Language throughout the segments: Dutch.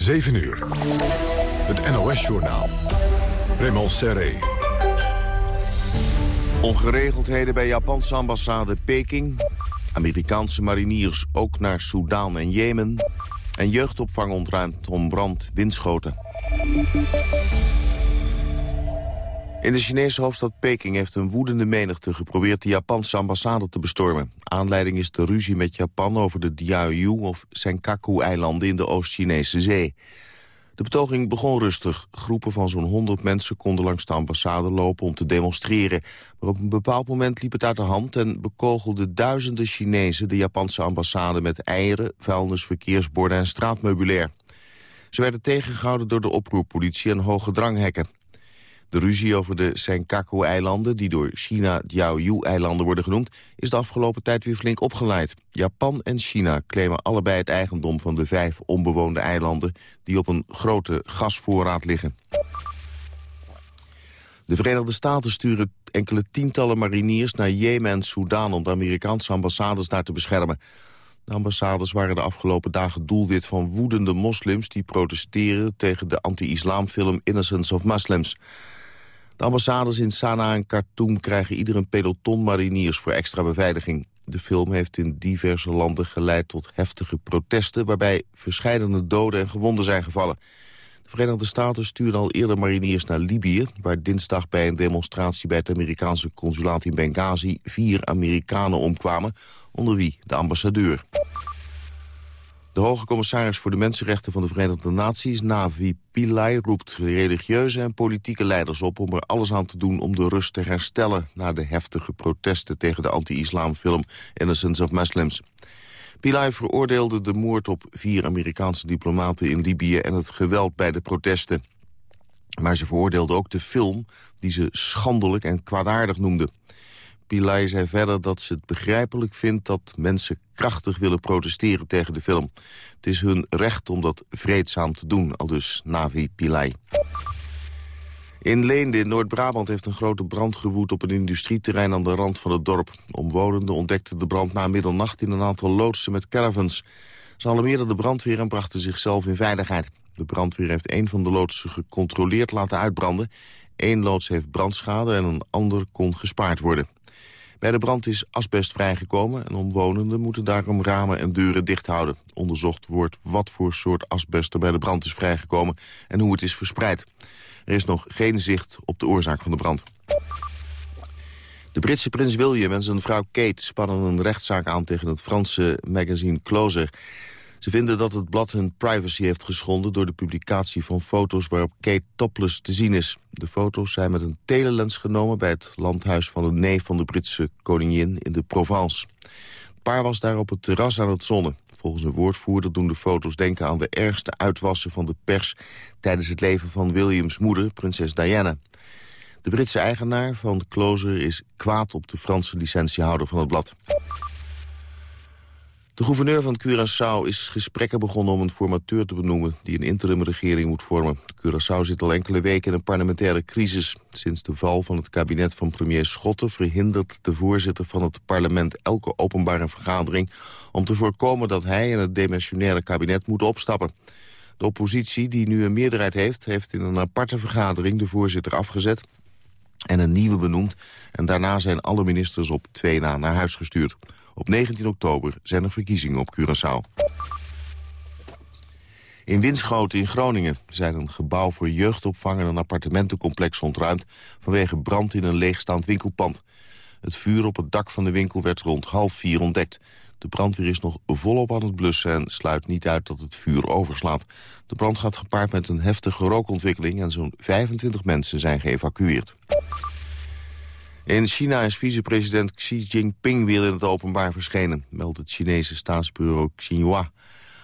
7 uur. Het NOS-journaal. Raymond Serré. Ongeregeldheden bij Japanse ambassade Peking. Amerikaanse mariniers ook naar Soudaan en Jemen. En jeugdopvang ontruimd om brand windschoten. In de Chinese hoofdstad Peking heeft een woedende menigte geprobeerd de Japanse ambassade te bestormen. Aanleiding is de ruzie met Japan over de Diaoyu of Senkaku-eilanden in de Oost-Chinese zee. De betoging begon rustig. Groepen van zo'n 100 mensen konden langs de ambassade lopen om te demonstreren. Maar op een bepaald moment liep het uit de hand en bekogelden duizenden Chinezen de Japanse ambassade met eieren, vuilnis, verkeersborden en straatmeubilair. Ze werden tegengehouden door de oproerpolitie en hoge dranghekken. De ruzie over de Senkaku-eilanden, die door China Diaoyu-eilanden worden genoemd, is de afgelopen tijd weer flink opgeleid. Japan en China claimen allebei het eigendom van de vijf onbewoonde eilanden die op een grote gasvoorraad liggen. De Verenigde Staten sturen enkele tientallen mariniers naar Jemen en Soudaan om de Amerikaanse ambassades daar te beschermen. De ambassades waren de afgelopen dagen doelwit van woedende moslims... die protesteren tegen de anti-islamfilm Innocence of Muslims. De ambassades in Sanaa en Khartoum krijgen ieder een peloton mariniers voor extra beveiliging. De film heeft in diverse landen geleid tot heftige protesten... waarbij verscheidene doden en gewonden zijn gevallen. De Verenigde Staten stuurden al eerder mariniers naar Libië... waar dinsdag bij een demonstratie bij het Amerikaanse consulaat in Benghazi... vier Amerikanen omkwamen, onder wie de ambassadeur. De hoge commissaris voor de Mensenrechten van de Verenigde Naties, Navi Pillay, roept religieuze en politieke leiders op om er alles aan te doen om de rust te herstellen na de heftige protesten tegen de anti-islamfilm Innocence of Muslims. Pillay veroordeelde de moord op vier Amerikaanse diplomaten in Libië en het geweld bij de protesten. Maar ze veroordeelde ook de film die ze schandelijk en kwaadaardig noemde. Pillay zei verder dat ze het begrijpelijk vindt dat mensen krachtig willen protesteren tegen de film. Het is hun recht om dat vreedzaam te doen, al dus Navi Pillay. In Leende in Noord-Brabant heeft een grote brand gewoed op een industrieterrein aan de rand van het dorp. Omwonenden ontdekten de brand na middernacht in een aantal loodsen met caravans. Ze alarmeerden de brandweer en brachten zichzelf in veiligheid. De brandweer heeft een van de loodsen gecontroleerd laten uitbranden. Eén loods heeft brandschade en een ander kon gespaard worden. Bij de brand is asbest vrijgekomen en omwonenden moeten daarom ramen en deuren dicht houden. Onderzocht wordt wat voor soort asbest er bij de brand is vrijgekomen en hoe het is verspreid. Er is nog geen zicht op de oorzaak van de brand. De Britse prins William en zijn vrouw Kate spannen een rechtszaak aan tegen het Franse magazine Closer. Ze vinden dat het blad hun privacy heeft geschonden... door de publicatie van foto's waarop Kate topless te zien is. De foto's zijn met een telelens genomen... bij het landhuis van een neef van de Britse koningin in de Provence. Het paar was daar op het terras aan het zonnen. Volgens een woordvoerder doen de foto's denken aan de ergste uitwassen van de pers... tijdens het leven van Williams moeder, prinses Diana. De Britse eigenaar van Closer is kwaad op de Franse licentiehouder van het blad. De gouverneur van Curaçao is gesprekken begonnen om een formateur te benoemen... die een interimregering moet vormen. Curaçao zit al enkele weken in een parlementaire crisis. Sinds de val van het kabinet van premier Schotten... verhindert de voorzitter van het parlement elke openbare vergadering... om te voorkomen dat hij en het demissionaire kabinet moeten opstappen. De oppositie, die nu een meerderheid heeft... heeft in een aparte vergadering de voorzitter afgezet en een nieuwe benoemd. En daarna zijn alle ministers op twee na naar huis gestuurd. Op 19 oktober zijn er verkiezingen op Curaçao. In Winschoten in Groningen zijn een gebouw voor jeugdopvang en een appartementencomplex ontruimd vanwege brand in een leegstaand winkelpand. Het vuur op het dak van de winkel werd rond half vier ontdekt. De brandweer is nog volop aan het blussen en sluit niet uit dat het vuur overslaat. De brand gaat gepaard met een heftige rookontwikkeling en zo'n 25 mensen zijn geëvacueerd. In China is vicepresident Xi Jinping weer in het openbaar verschenen, meldt het Chinese staatsbureau Xinhua.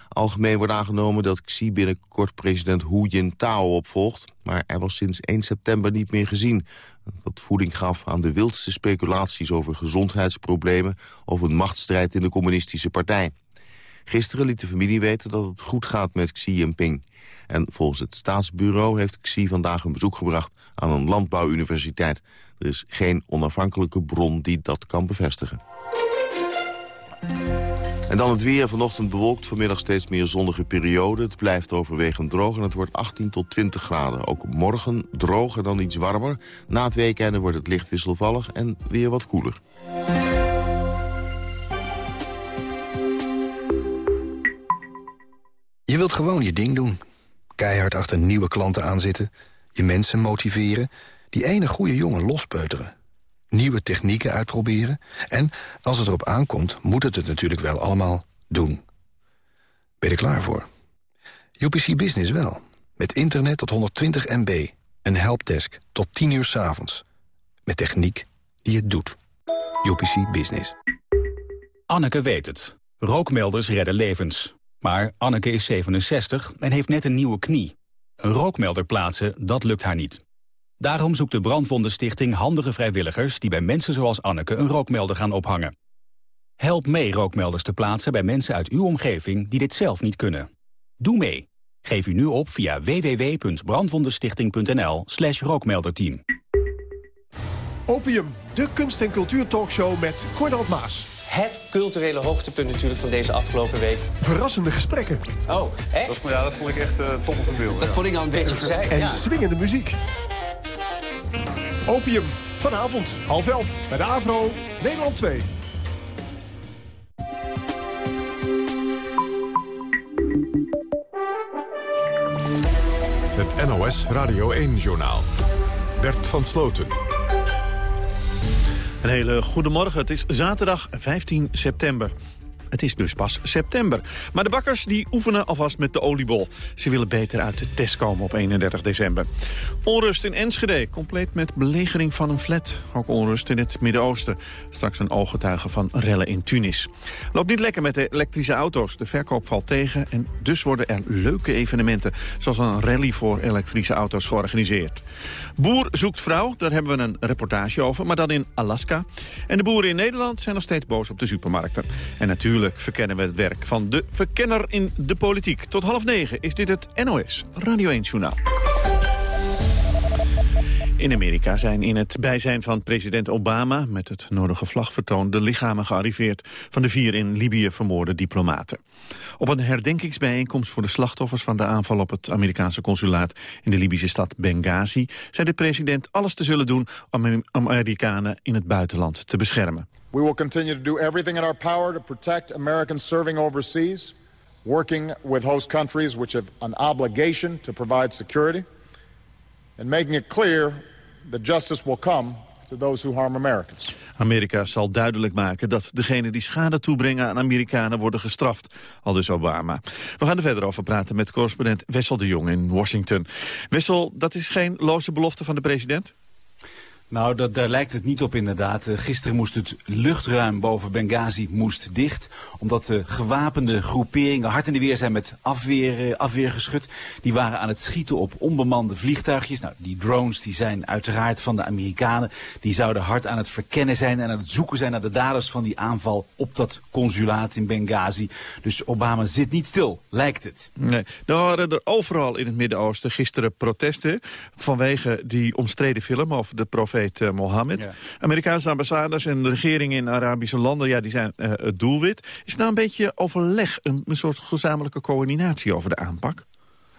Algemeen wordt aangenomen dat Xi binnenkort president Hu Jintao opvolgt, maar hij was sinds 1 september niet meer gezien, wat voeding gaf aan de wildste speculaties over gezondheidsproblemen of een machtsstrijd in de communistische partij. Gisteren liet de familie weten dat het goed gaat met Xi Jinping. En volgens het staatsbureau heeft Xi vandaag een bezoek gebracht aan een landbouwuniversiteit. Er is geen onafhankelijke bron die dat kan bevestigen. En dan het weer. Vanochtend bewolkt, vanmiddag steeds meer zonnige periode. Het blijft overwegend droog en het wordt 18 tot 20 graden. Ook morgen droog en dan iets warmer. Na het weekende wordt het licht wisselvallig en weer wat koeler. Je wilt gewoon je ding doen. Keihard achter nieuwe klanten aanzitten. Je mensen motiveren. Die ene goede jongen lospeuteren. Nieuwe technieken uitproberen. En als het erop aankomt, moet het het natuurlijk wel allemaal doen. Ben je er klaar voor? UPC Business wel. Met internet tot 120 MB. Een helpdesk tot 10 uur s avonds. Met techniek die het doet. UPC Business. Anneke weet het. Rookmelders redden levens. Maar Anneke is 67 en heeft net een nieuwe knie. Een rookmelder plaatsen, dat lukt haar niet. Daarom zoekt de Brandwondenstichting handige vrijwilligers... die bij mensen zoals Anneke een rookmelder gaan ophangen. Help mee rookmelders te plaatsen bij mensen uit uw omgeving... die dit zelf niet kunnen. Doe mee. Geef u nu op via www.brandwondenstichting.nl slash rookmelderteam. Opium, de kunst- en cultuurtalkshow met Cornald Maas. Het culturele hoogtepunt natuurlijk van deze afgelopen week. Verrassende gesprekken. Oh, echt? Dat, ja, dat vond ik echt uh, top of beeld. Dat vond ik al een beetje verzeild. En ja. swingende muziek. Opium, vanavond, half elf, bij de AVRO, Nederland 2. Het NOS Radio 1-journaal. Bert van Sloten. Een hele goede morgen. Het is zaterdag 15 september. Het is dus pas september. Maar de bakkers die oefenen alvast met de oliebol. Ze willen beter uit de test komen op 31 december. Onrust in Enschede, compleet met belegering van een flat. Ook onrust in het Midden-Oosten. Straks een ooggetuige van rellen in Tunis. Loopt niet lekker met de elektrische auto's. De verkoop valt tegen en dus worden er leuke evenementen... zoals een rally voor elektrische auto's georganiseerd. Boer zoekt vrouw, daar hebben we een reportage over, maar dan in Alaska. En de boeren in Nederland zijn nog steeds boos op de supermarkten. En natuurlijk Verkennen we het werk van de verkenner in de politiek. Tot half negen is dit het NOS Radio 1 Journaal. In Amerika zijn in het bijzijn van president Obama... met het nodige vlagvertoon de lichamen gearriveerd... van de vier in Libië vermoorde diplomaten. Op een herdenkingsbijeenkomst voor de slachtoffers... van de aanval op het Amerikaanse consulaat in de Libische stad Benghazi... zei de president alles te zullen doen om Amerikanen in het buitenland te beschermen. We will continue to do everything in our power to protect Americans serving overseas, working with host countries which have an obligation to provide security, and making it clear that justice will come to those who harm Americans. Amerika zal duidelijk maken dat degenen die schade toebrengen aan Amerikanen worden gestraft, al dus Obama. We gaan er verder over praten met correspondent Wessel de Jong in Washington. Wessel, dat is geen loze belofte van de president? Nou, dat, daar lijkt het niet op inderdaad. Uh, gisteren moest het luchtruim boven Benghazi moest dicht. Omdat de gewapende groeperingen hard in de weer zijn met afweer, uh, afweergeschut. Die waren aan het schieten op onbemande vliegtuigjes. Nou, die drones die zijn uiteraard van de Amerikanen. Die zouden hard aan het verkennen zijn en aan het zoeken zijn naar de daders van die aanval op dat consulaat in Benghazi. Dus Obama zit niet stil, lijkt het. Nee, er waren er overal in het Midden-Oosten gisteren protesten vanwege die omstreden film over de profeet profeet Mohammed. Ja. Amerikaanse ambassades en de regeringen in Arabische landen ja, die zijn uh, het doelwit. Is er nou een beetje overleg, een, een soort gezamenlijke coördinatie over de aanpak?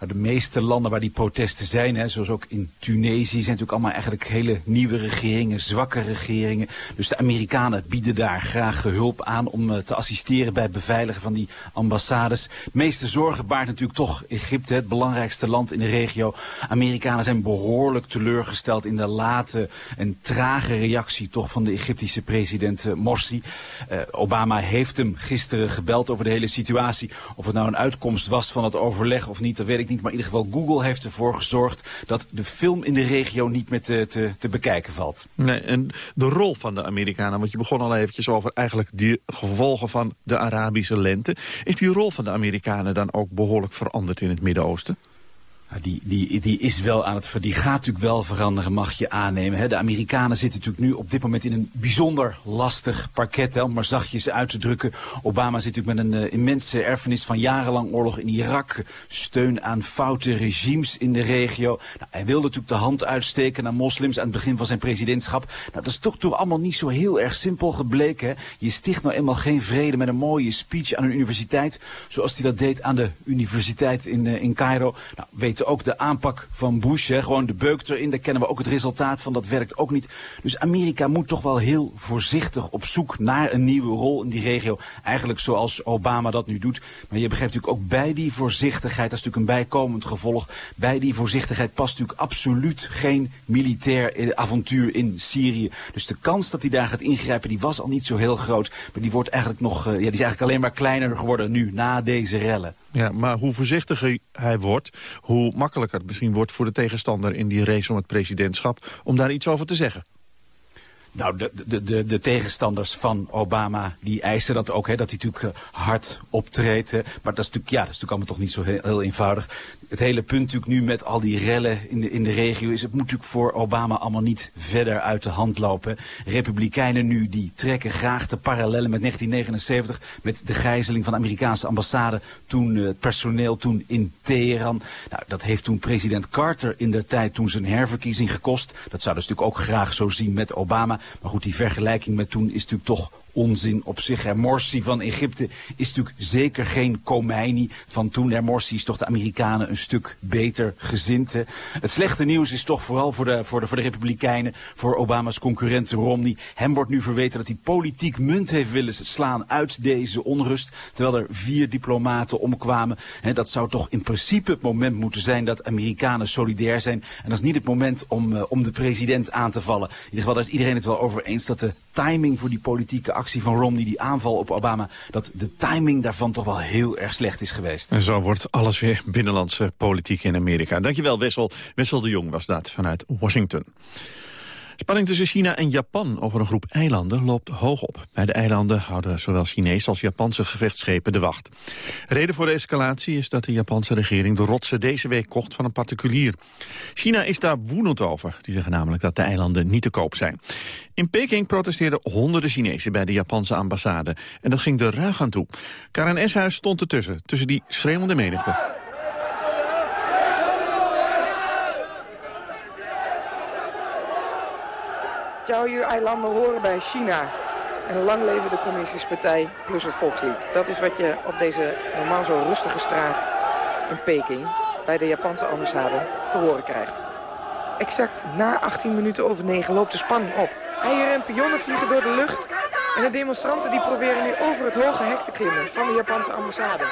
De meeste landen waar die protesten zijn, hè, zoals ook in Tunesië, zijn natuurlijk allemaal eigenlijk hele nieuwe regeringen, zwakke regeringen. Dus de Amerikanen bieden daar graag hulp aan om uh, te assisteren bij het beveiligen van die ambassades. De meeste zorgen baart natuurlijk toch Egypte, het belangrijkste land in de regio. Amerikanen zijn behoorlijk teleurgesteld in de late en trage reactie toch van de Egyptische president uh, Morsi. Uh, Obama heeft hem gisteren gebeld over de hele situatie. Of het nou een uitkomst was van het overleg of niet, dat weet ik niet. Maar in ieder geval Google heeft ervoor gezorgd dat de film in de regio niet meer te, te, te bekijken valt. Nee, en de rol van de Amerikanen, want je begon al eventjes over eigenlijk die gevolgen van de Arabische lente. Is die rol van de Amerikanen dan ook behoorlijk veranderd in het Midden-Oosten? Die, die, die is wel aan het die gaat natuurlijk wel veranderen, mag je aannemen. De Amerikanen zitten natuurlijk nu op dit moment in een bijzonder lastig parket, hè, om maar zachtjes uit te drukken. Obama zit natuurlijk met een uh, immense erfenis van jarenlang oorlog in Irak, steun aan foute regimes in de regio. Nou, hij wilde natuurlijk de hand uitsteken naar moslims aan het begin van zijn presidentschap. Nou, dat is toch toch allemaal niet zo heel erg simpel gebleken. Je sticht nou eenmaal geen vrede met een mooie speech aan een universiteit, zoals hij dat deed aan de universiteit in, uh, in Cairo. Nou, weet ook de aanpak van Bush. Hè, gewoon de beuk erin, daar kennen we ook het resultaat van. Dat werkt ook niet. Dus Amerika moet toch wel heel voorzichtig op zoek naar een nieuwe rol in die regio. Eigenlijk zoals Obama dat nu doet. Maar je begrijpt natuurlijk ook bij die voorzichtigheid, dat is natuurlijk een bijkomend gevolg. Bij die voorzichtigheid past natuurlijk absoluut geen militair avontuur in Syrië. Dus de kans dat hij daar gaat ingrijpen, die was al niet zo heel groot. Maar die wordt eigenlijk nog, ja, die is eigenlijk alleen maar kleiner geworden nu, na deze rellen. Ja, maar hoe voorzichtiger hij wordt, hoe makkelijker het misschien wordt voor de tegenstander in die race om het presidentschap om daar iets over te zeggen. Nou, de, de, de, de, tegenstanders van Obama, die eisen dat ook, hè, dat hij natuurlijk eh, hard optreedt. Maar dat is natuurlijk, ja, dat is natuurlijk allemaal toch niet zo heel, eenvoudig. Het hele punt natuurlijk nu met al die rellen in de, in de regio is, het moet natuurlijk voor Obama allemaal niet verder uit de hand lopen. Republikeinen nu, die trekken graag de parallellen met 1979, met de gijzeling van de Amerikaanse ambassade, toen uh, het personeel toen in Teheran. Nou, dat heeft toen president Carter in de tijd toen zijn herverkiezing gekost. Dat zouden ze natuurlijk ook graag zo zien met Obama. Maar goed, die vergelijking met toen is natuurlijk toch onzin op zich. Hè. Morsi van Egypte is natuurlijk zeker geen Khomeini van toen. Hè. Morsi is toch de Amerikanen een stuk beter gezind. Het slechte nieuws is toch vooral voor de, voor, de, voor de Republikeinen, voor Obama's concurrent Romney. Hem wordt nu verweten dat hij politiek munt heeft willen slaan uit deze onrust. Terwijl er vier diplomaten omkwamen. Hè. Dat zou toch in principe het moment moeten zijn dat Amerikanen solidair zijn. En dat is niet het moment om, uh, om de president aan te vallen. In ieder geval is iedereen het wel over eens dat de timing voor die politieke actie van Romney, die aanval op Obama, dat de timing daarvan toch wel heel erg slecht is geweest. En zo wordt alles weer binnenlandse politiek in Amerika. Dankjewel Wessel. Wessel de Jong was dat vanuit Washington. Spanning tussen China en Japan over een groep eilanden loopt hoog op. Bij de eilanden houden zowel Chinese als Japanse gevechtsschepen de wacht. Reden voor de escalatie is dat de Japanse regering de rotsen deze week kocht van een particulier. China is daar woedend over. Die zeggen namelijk dat de eilanden niet te koop zijn. In Peking protesteerden honderden Chinezen bij de Japanse ambassade. En dat ging er ruig aan toe. Karen Eshuis stond ertussen, tussen die schreeuwende menigte. Jiaoyu-eilanden horen bij China. En lang leven de Communistische Partij plus het volkslied. Dat is wat je op deze normaal zo rustige straat in Peking... bij de Japanse ambassade te horen krijgt. Exact na 18 minuten over 9 loopt de spanning op. Eieren en pionnen vliegen door de lucht... en de demonstranten die proberen nu over het hoge hek te klimmen van de Japanse ambassade.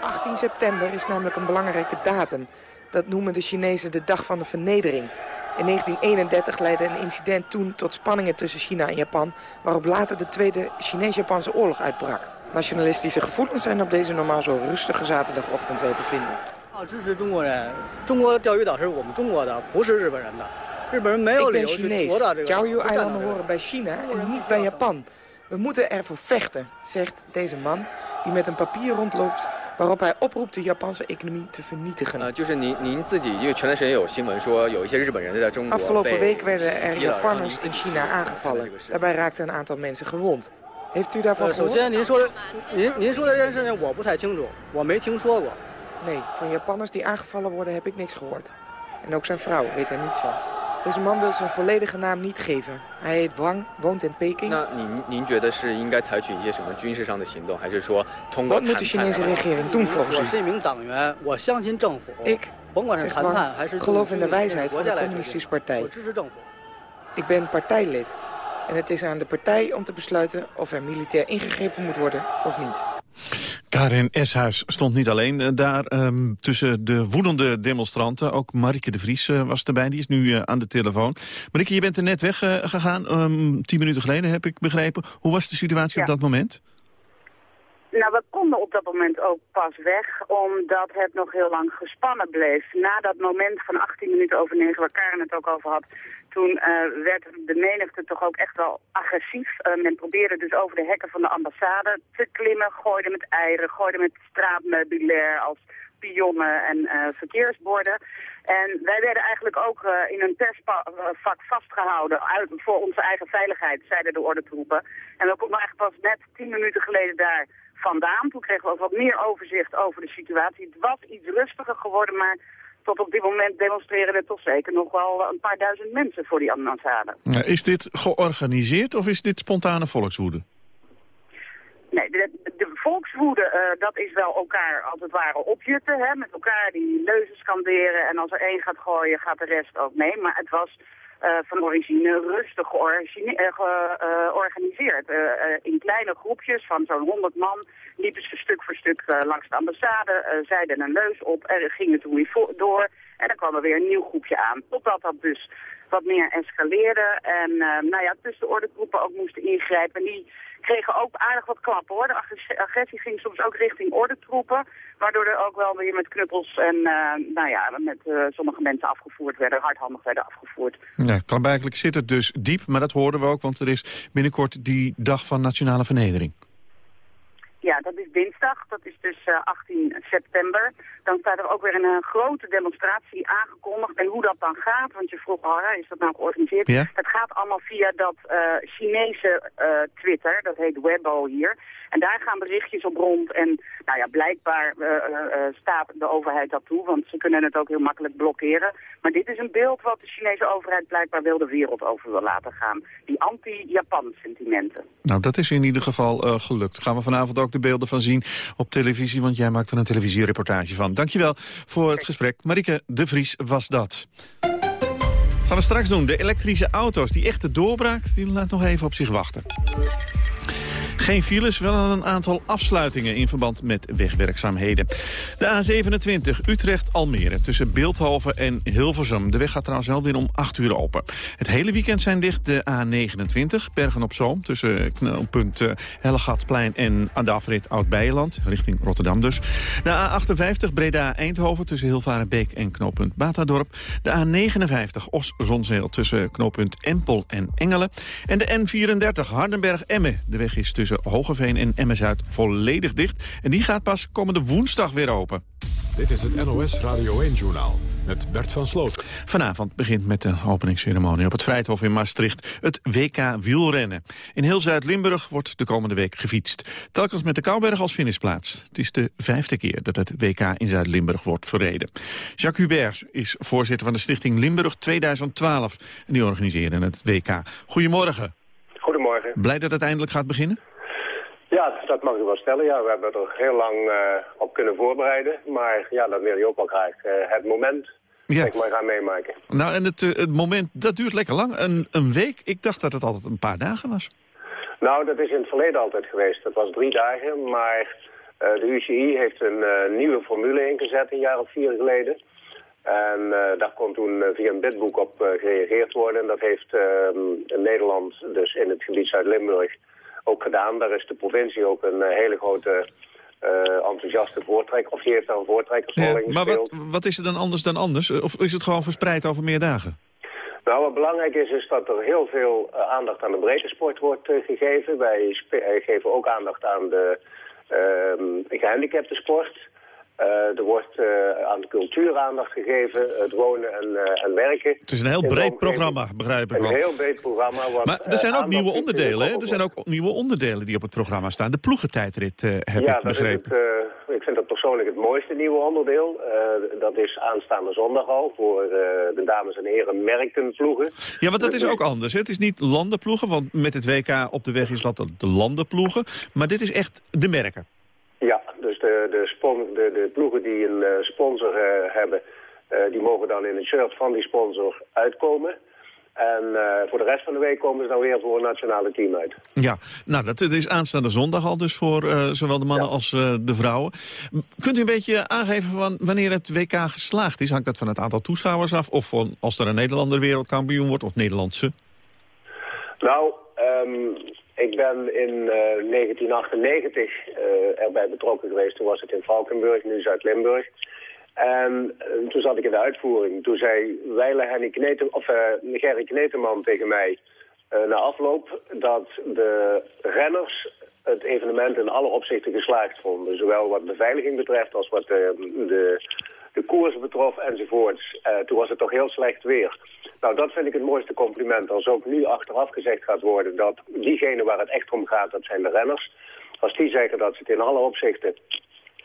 18 september is namelijk een belangrijke datum. Dat noemen de Chinezen de dag van de vernedering. In 1931 leidde een incident toen tot spanningen tussen China en Japan... waarop later de Tweede Chinees-Japanse oorlog uitbrak. Nationalistische gevoelens zijn op deze normaal zo rustige zaterdagochtend wel te vinden. Ik ben Chinees. Jiaoyu-eilanden horen bij China en niet bij Japan. We moeten ervoor vechten, zegt deze man die met een papier rondloopt waarop hij oproept de Japanse economie te vernietigen. Afgelopen week werden er Japanners in China aangevallen. Daarbij raakten een aantal mensen gewond. Heeft u daarvan gehoord? Nee, van Japanners die aangevallen worden heb ik niks gehoord. En ook zijn vrouw weet er niets van. Deze man wil zijn volledige naam niet geven. Hij heet Wang, woont in Peking. Wat moet de Chinese regering doen volgens u? Ik, zegt Wang, geloof in de wijsheid van de communistische partij. Ik ben partijlid. En het is aan de partij om te besluiten of er militair ingegrepen moet worden of niet. Karin Eshuis stond niet alleen uh, daar um, tussen de woedende demonstranten. Ook Marike de Vries uh, was erbij, die is nu uh, aan de telefoon. Marike, je bent er net weggegaan, um, tien minuten geleden heb ik begrepen. Hoe was de situatie ja. op dat moment? Nou, we konden op dat moment ook pas weg, omdat het nog heel lang gespannen bleef. Na dat moment van 18 minuten over 9, waar Karen het ook over had, Toen uh, werd de menigte toch ook echt wel agressief. Uh, men probeerde dus over de hekken van de ambassade te klimmen, gooide met eieren, gooide met straatmeubilair als pionnen en uh, verkeersborden. En wij werden eigenlijk ook in een persvak vastgehouden uit, voor onze eigen veiligheid, zeiden de ordentroepen. En we konden eigenlijk pas net tien minuten geleden daar vandaan. Toen kregen we wat meer overzicht over de situatie. Het was iets rustiger geworden, maar tot op dit moment demonstreren er toch zeker nog wel een paar duizend mensen voor die ambassade. Is dit georganiseerd of is dit spontane volkswoede? Nee, de, de volkswoede, uh, dat is wel elkaar als het ware opjutten. Hè, met elkaar die leuzen scanderen en als er één gaat gooien, gaat de rest ook mee. Maar het was uh, van origine rustig georganiseerd. Uh, in kleine groepjes van zo'n 100 man liepen ze stuk voor stuk langs de ambassade, zeiden een leus op en gingen toen weer door. En dan kwam er weer een nieuw groepje aan. Totdat dat dus wat meer escaleerde. En nou ja, tussen de ook moesten ingrijpen. En die kregen ook aardig wat klappen hoor. De agressie ging soms ook richting ordentroepen. Waardoor er ook wel weer met knuppels en uh, nou ja, met uh, sommige mensen afgevoerd werden, hardhandig werden afgevoerd. Ja, klaarblijkelijk zit het dus diep, maar dat hoorden we ook, want er is binnenkort die dag van nationale vernedering. Ja, dat is dinsdag. Dat is dus uh, 18 september. Dan staat er ook weer een, een, grote demonstratie aangekondigd. En hoe dat dan gaat, want je vroeg, Harra, is dat nou georganiseerd? Ja? Het gaat allemaal via dat uh, Chinese uh, Twitter, dat heet Weibo hier. En daar gaan berichtjes op rond. En nou ja, blijkbaar uh, uh, staat de overheid dat toe, want ze kunnen het ook heel makkelijk blokkeren. Maar dit is een beeld wat de Chinese overheid blijkbaar wil de wereld over wil laten gaan. Die anti-Japan sentimenten. Nou, dat is in ieder geval uh, gelukt. Gaan we vanavond ook de beelden van zien op televisie, want jij maakt er een televisiereportage van. Dankjewel voor het gesprek. Marike de Vries was dat. Gaan we straks doen. De elektrische auto's, die echte doorbraak, die laat nog even op zich wachten. Geen files, wel een aantal afsluitingen in verband met wegwerkzaamheden. De A27 Utrecht-Almere tussen Beeldhoven en Hilversum. De weg gaat trouwens wel weer om 8 uur open. Het hele weekend zijn dicht de A29 Bergen-op-Zoom... tussen knooppunt uh, Hellegatplein en aan de afrit Oud-Beijerland... richting Rotterdam dus. De A58 Breda-Eindhoven tussen Hilvarenbeek en knooppunt Batadorp. De A59 Os-Zonzeel tussen knooppunt Empel en Engelen. En de N34 Hardenberg-Emmen. De weg is tussen Hogeveen en Emmen-Zuid volledig dicht. En die gaat pas komende woensdag weer open. Dit is het NOS Radio 1-journaal met Bert van Sloot. Vanavond begint met de openingsceremonie op het Vrijthof in Maastricht het WK wielrennen. In heel Zuid-Limburg wordt de komende week gefietst. Telkens met de Kouberg als finishplaats. Het is de vijfde keer dat het WK in Zuid-Limburg wordt verreden. Jacques Hubert is voorzitter van de stichting Limburg 2012. En die organiseren het WK. Goedemorgen. Goedemorgen. Blij dat het eindelijk gaat beginnen? Ja, dat mag u wel stellen. Ja, we hebben er heel lang uh, op kunnen voorbereiden. Maar ja, dan wil je ook wel graag uh, het moment ja. ik maar gaan meemaken. Nou, en het, uh, het moment, dat duurt lekker lang. Een, een week? Ik dacht dat het altijd een paar dagen was. Nou, dat is in het verleden altijd geweest. Dat was drie dagen, maar de UCI heeft een nieuwe formule ingezet een jaar of vier geleden. En uh, daar kon toen via een bidboek op uh, gereageerd worden. En dat heeft uh, Nederland, dus in het gebied Zuid-Limburg, ook gedaan. Daar is de provincie ook een hele grote enthousiaste voortrek. Of die heeft daar een voortrekkersrol ja, Maar wat, wat is er dan anders dan anders? Of is het gewoon verspreid over meer dagen? Nou, wat belangrijk is, is dat er heel veel aandacht aan de breedte sport wordt gegeven. Wij geven ook aandacht aan de gehandicapte sport. Uh, er wordt uh, aan de cultuur aandacht gegeven, het wonen en, uh, en werken. Het is een heel breed programma, begrijp ik wel. Een heel breed programma. Wat, maar er zijn ook nieuwe onderdelen, hè? Er zijn ook nieuwe onderdelen die op het programma staan. De ploegentijdrit, heb ja, ik begrepen. Het, ik vind dat persoonlijk het mooiste nieuwe onderdeel. dat is aanstaande zondag al voor de dames en heren merkenploegen. Ja, want dat is ook anders. Hè? Het is niet landenploegen, want met het WK op de weg is dat de landenploegen. Maar dit is echt de merken. Ja, dus de, de, spon, de, de ploegen die een uh, sponsor uh, hebben, uh, die mogen dan in een shirt van die sponsor uitkomen. En voor de rest van de week komen ze dan weer voor een nationale team uit. Ja, nou dat is aanstaande zondag al dus voor zowel de mannen ja. als de vrouwen. Kunt u een beetje aangeven van wanneer het WK geslaagd is? Hangt dat van het aantal toeschouwers af? Of van als er een Nederlander wereldkampioen wordt of Nederlandse? Nou, um, ik ben in uh, 1998 uh, erbij betrokken geweest. Toen was het in Valkenburg, nu Zuid-Limburg. En eh, toen zat ik in de uitvoering. Toen zei Weile Henny Kneten, of, Gerry Kneteman tegen mij na afloop... dat de renners het evenement in alle opzichten geslaagd vonden. Zowel wat beveiliging betreft als wat de, de, koers betrof enzovoorts. Uh, toen was het toch heel slecht weer. Nou, dat vind ik het mooiste compliment. Als ook nu achteraf gezegd gaat worden dat diegenen waar het echt om gaat, dat zijn de renners. Als die zeggen dat ze het in alle opzichten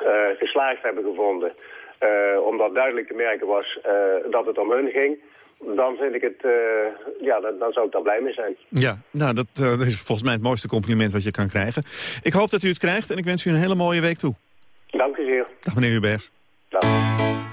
uh, geslaagd hebben gevonden... Uh, omdat duidelijk te merken was dat het om hun ging dan vind ik het, uh, ja, dan, dan, zou ik daar blij mee zijn. Ja, nou, dat, uh, dat, is volgens mij het mooiste compliment wat je kan krijgen. Ik hoop dat u het krijgt en ik wens u een hele mooie week toe. Dank u zeer. Dag meneer Hubert. Tchau.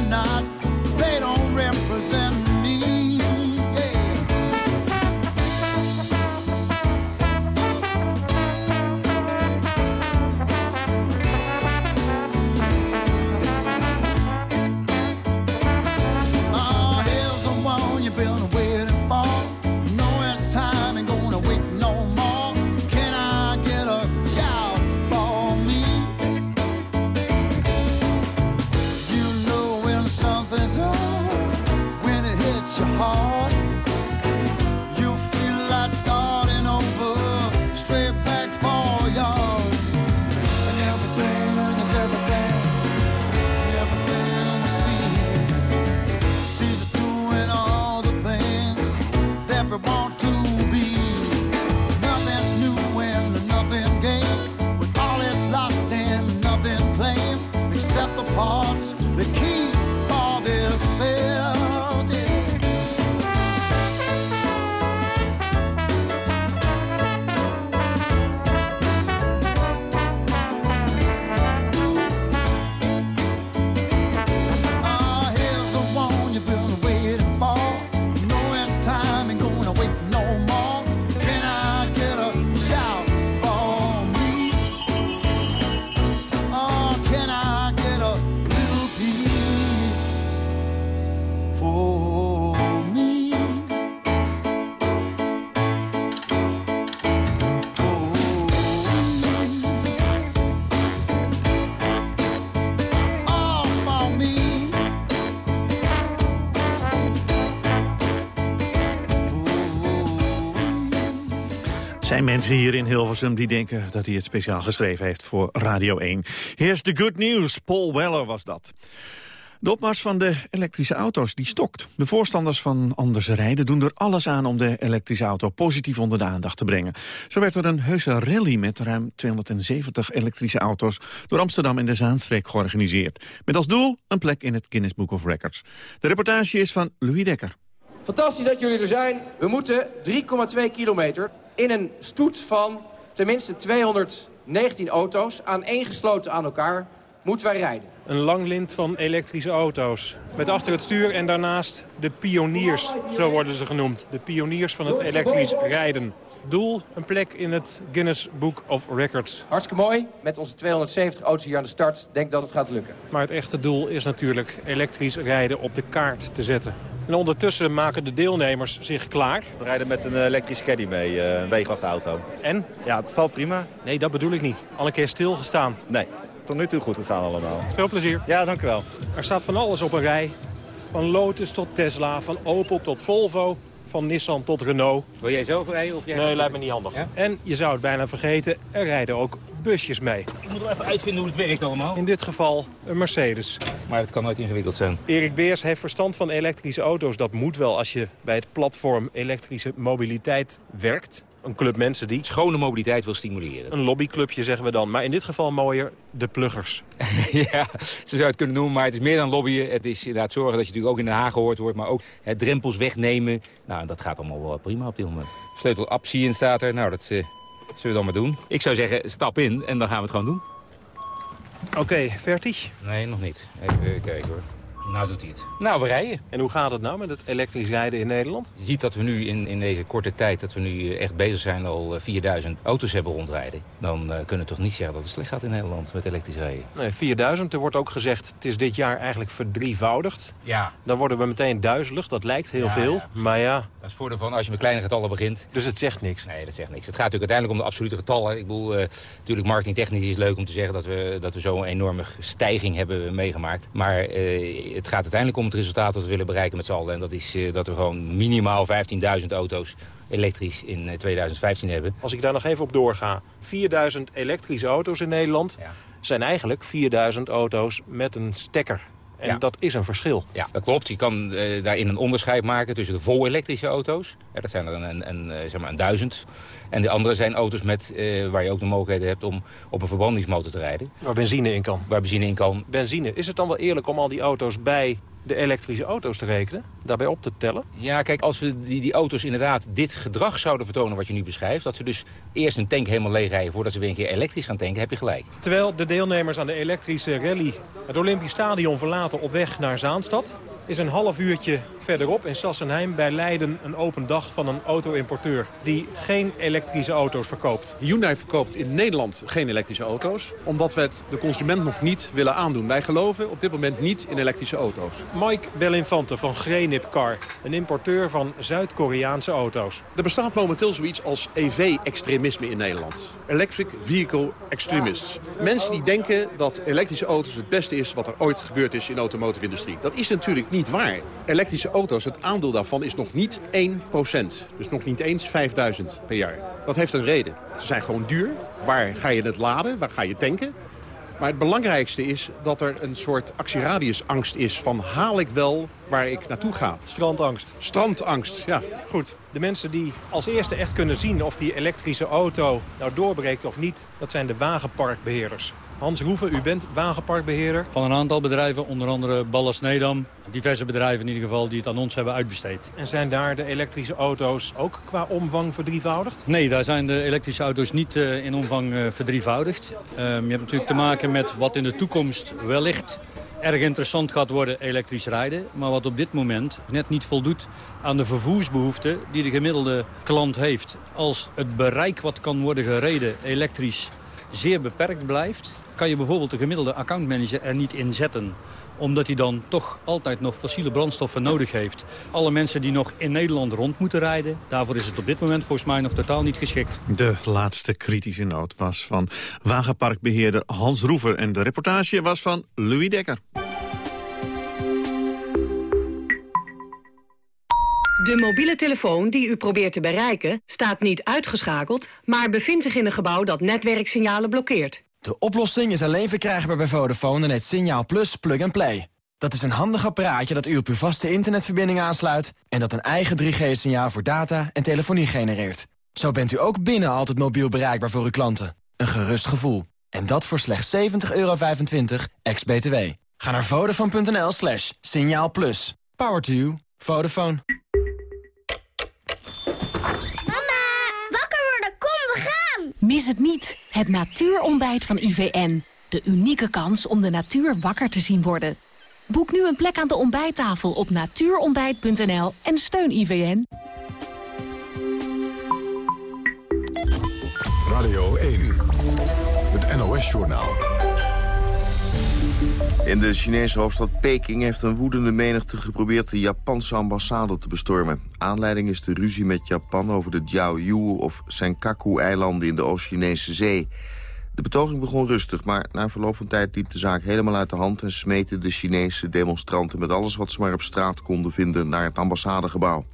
not, they don't represent zijn mensen hier in Hilversum die denken dat hij het speciaal geschreven heeft voor Radio 1. Here's the good news. Paul Weller was dat. De opmars van de elektrische auto's die stokt. De voorstanders van anders rijden doen er alles aan om de elektrische auto positief onder de aandacht te brengen. Zo werd er een heuse rally met ruim 270 elektrische auto's door Amsterdam en de Zaanstreek georganiseerd. Met als doel een plek in het Guinness Book of Records. De reportage is van Louis Dekker. Fantastisch dat jullie er zijn. We moeten 3,2 kilometer in een stoet van tenminste 219 auto's... aan één gesloten aan elkaar, moeten wij rijden. Een lang lint van elektrische auto's. Met achter het stuur en daarnaast de pioniers, zo worden ze genoemd. De pioniers van het elektrisch rijden. Doel, een plek in het Guinness Book of Records. Hartstikke mooi. Met onze 270 auto's hier aan de start denk dat het gaat lukken. Maar het echte doel is natuurlijk elektrisch rijden op de kaart te zetten. En ondertussen maken de deelnemers zich klaar. We rijden met een elektrische caddy mee, eh, een weegwachtauto. En? Ja, het valt prima. Nee, dat bedoel ik niet. Al een keer stilgestaan. Nee, tot nu toe goed gegaan allemaal. Veel plezier. Ja, dank u wel. Er staat van alles op een rij. Van Lotus tot Tesla, van Opel tot Volvo. Van Nissan tot Renault. Wil jij zelf rijden? Of jij Nee, lijkt me niet handig. En je zou het bijna vergeten, er rijden ook busjes mee. Ik moet wel even uitvinden hoe het werkt allemaal. In dit geval een Mercedes. Maar het kan nooit ingewikkeld zijn. Erik Beers heeft verstand van elektrische auto's. Dat moet wel als je bij het platform elektrische mobiliteit werkt. Een club mensen die... Schone mobiliteit wil stimuleren. Een lobbyclubje zeggen we dan. Maar in dit geval mooier, de pluggers. ja, zo zou je het kunnen noemen. Maar het is meer dan lobbyen. Het is inderdaad zorgen dat je natuurlijk ook in Den Haag gehoord wordt. Maar ook hè, drempels wegnemen. Nou, dat gaat allemaal wel prima op dit moment. Sleutel in staat er. Nou, dat eh, zullen we dan maar doen. Ik zou zeggen, stap in en dan gaan we het gewoon doen. Oké, okay, Vertig? Nee, nog niet. Even kijken hoor. Nou doet hij het. Nou, we rijden. En hoe gaat het nou met het elektrisch rijden in Nederland? Je ziet dat we nu in, in deze korte tijd, dat we nu echt bezig zijn al 4000 auto's hebben rondrijden. Dan uh, kunnen we toch niet zeggen dat het slecht gaat in Nederland met elektrisch rijden. Nee, 4000. Er wordt ook gezegd, het is dit jaar eigenlijk verdrievoudigd. Ja. Dan worden we meteen duizelig. Dat lijkt heel veel. Ja, maar ja. Dat is het voordeel van als je met kleine getallen begint. Dus het zegt niks? Nee, dat zegt niks. Het gaat natuurlijk uiteindelijk om de absolute getallen. Ik bedoel, uh, natuurlijk marketingtechnisch is het leuk om te zeggen dat we, dat we zo'n enorme stijging hebben meegemaakt. Maar uh, het gaat uiteindelijk om het resultaat dat we willen bereiken met z'n allen. En dat is uh, dat we gewoon minimaal 15.000 auto's elektrisch in 2015 hebben. Als ik daar nog even op doorga. 4.000 elektrische auto's in Nederland ja. zijn eigenlijk 4.000 auto's met een stekker. En ja. dat is een verschil. Ja, dat klopt. Je kan uh, daarin een onderscheid maken tussen de vol elektrische auto's. Ja, dat zijn er een, een, een, zeg maar een duizend. En de andere zijn auto's met, uh, waar je ook de mogelijkheden hebt om op een verbrandingsmotor te rijden. Waar benzine in kan. Waar benzine in kan. Benzine. Is het dan wel eerlijk om al die auto's bij de elektrische auto's te rekenen? Daarbij op te tellen? Ja, kijk, als we die, die auto's inderdaad dit gedrag zouden vertonen wat je nu beschrijft... dat ze dus eerst een tank helemaal leegrijden voordat ze weer een keer elektrisch gaan tanken, heb je gelijk. Terwijl de deelnemers aan de elektrische rally het Olympisch Stadion verlaten op weg naar Zaanstad... is een half uurtje verderop in Sassenheim bij Leiden een open dag van een auto-importeur... die geen elektrische auto's verkoopt. Hyundai verkoopt in Nederland geen elektrische auto's... omdat we het de consument nog niet willen aandoen. Wij geloven op dit moment niet in elektrische auto's. Mike Belinfante van Grenip Car, een importeur van Zuid-Koreaanse auto's. Er bestaat momenteel zoiets als EV-extremisme in Nederland. Electric Vehicle Extremists. Mensen die denken dat elektrische auto's het beste is wat er ooit gebeurd is in de automotive industrie. Dat is natuurlijk niet waar. Elektrische auto's, het aandeel daarvan is nog niet 1%. Dus nog niet eens 5000 per jaar. Dat heeft een reden. Ze zijn gewoon duur. Waar ga je het laden? Waar ga je tanken? Maar het belangrijkste is dat er een soort actieradiusangst is van haal ik wel waar ik naartoe ga. Strandangst. Strandangst, ja. Goed. De mensen die als eerste echt kunnen zien of die elektrische auto nou doorbreekt of niet, dat zijn de wagenparkbeheerders. Hans Roeven, u bent wagenparkbeheerder. Van een aantal bedrijven, onder andere Ballas Nedam. Diverse bedrijven in ieder geval die het aan ons hebben uitbesteed. En zijn daar de elektrische auto's ook qua omvang verdrievoudigd? Nee, daar zijn de elektrische auto's niet uh, in omvang uh, verdrievoudigd. Um, je hebt natuurlijk te maken met wat in de toekomst wellicht erg interessant gaat worden elektrisch rijden. Maar wat op dit moment net niet voldoet aan de vervoersbehoeften die de gemiddelde klant heeft. Als het bereik wat kan worden gereden elektrisch zeer beperkt blijft kan je bijvoorbeeld de gemiddelde accountmanager er niet in zetten omdat hij dan toch altijd nog fossiele brandstoffen nodig heeft. Alle mensen die nog in Nederland rond moeten rijden... daarvoor is het op dit moment volgens mij nog totaal niet geschikt. De laatste kritische noot was van wagenparkbeheerder Hans Roever... en de reportage was van Louis Dekker. De mobiele telefoon die u probeert te bereiken staat niet uitgeschakeld... maar bevindt zich in een gebouw dat netwerksignalen blokkeert. De oplossing is alleen verkrijgbaar bij Vodafone en het Signaal Plus Plug and Play. Dat is een handig apparaatje dat u op uw vaste internetverbinding aansluit... en dat een eigen 3G-signaal voor data en telefonie genereert. Zo bent u ook binnen altijd mobiel bereikbaar voor uw klanten. Een gerust gevoel. En dat voor slechts 70,25 euro ex-BTW. Ga naar vodafone.nl slash signaal plus. Power to you. Vodafone. Mis het niet, het natuurontbijt van IVN. De unieke kans om de natuur wakker te zien worden. Boek nu een plek aan de ontbijttafel op natuurontbijt.nl en steun IVN. Radio 1, het NOS-journaal. In de Chinese hoofdstad Peking heeft een woedende menigte geprobeerd de Japanse ambassade te bestormen. Aanleiding is de ruzie met Japan over de Diaoyu of Senkaku-eilanden in de Oost-Chinese zee. De betoging begon rustig, maar na verloop van tijd liep de zaak helemaal uit de hand... en smeten de Chinese demonstranten met alles wat ze maar op straat konden vinden naar het ambassadegebouw.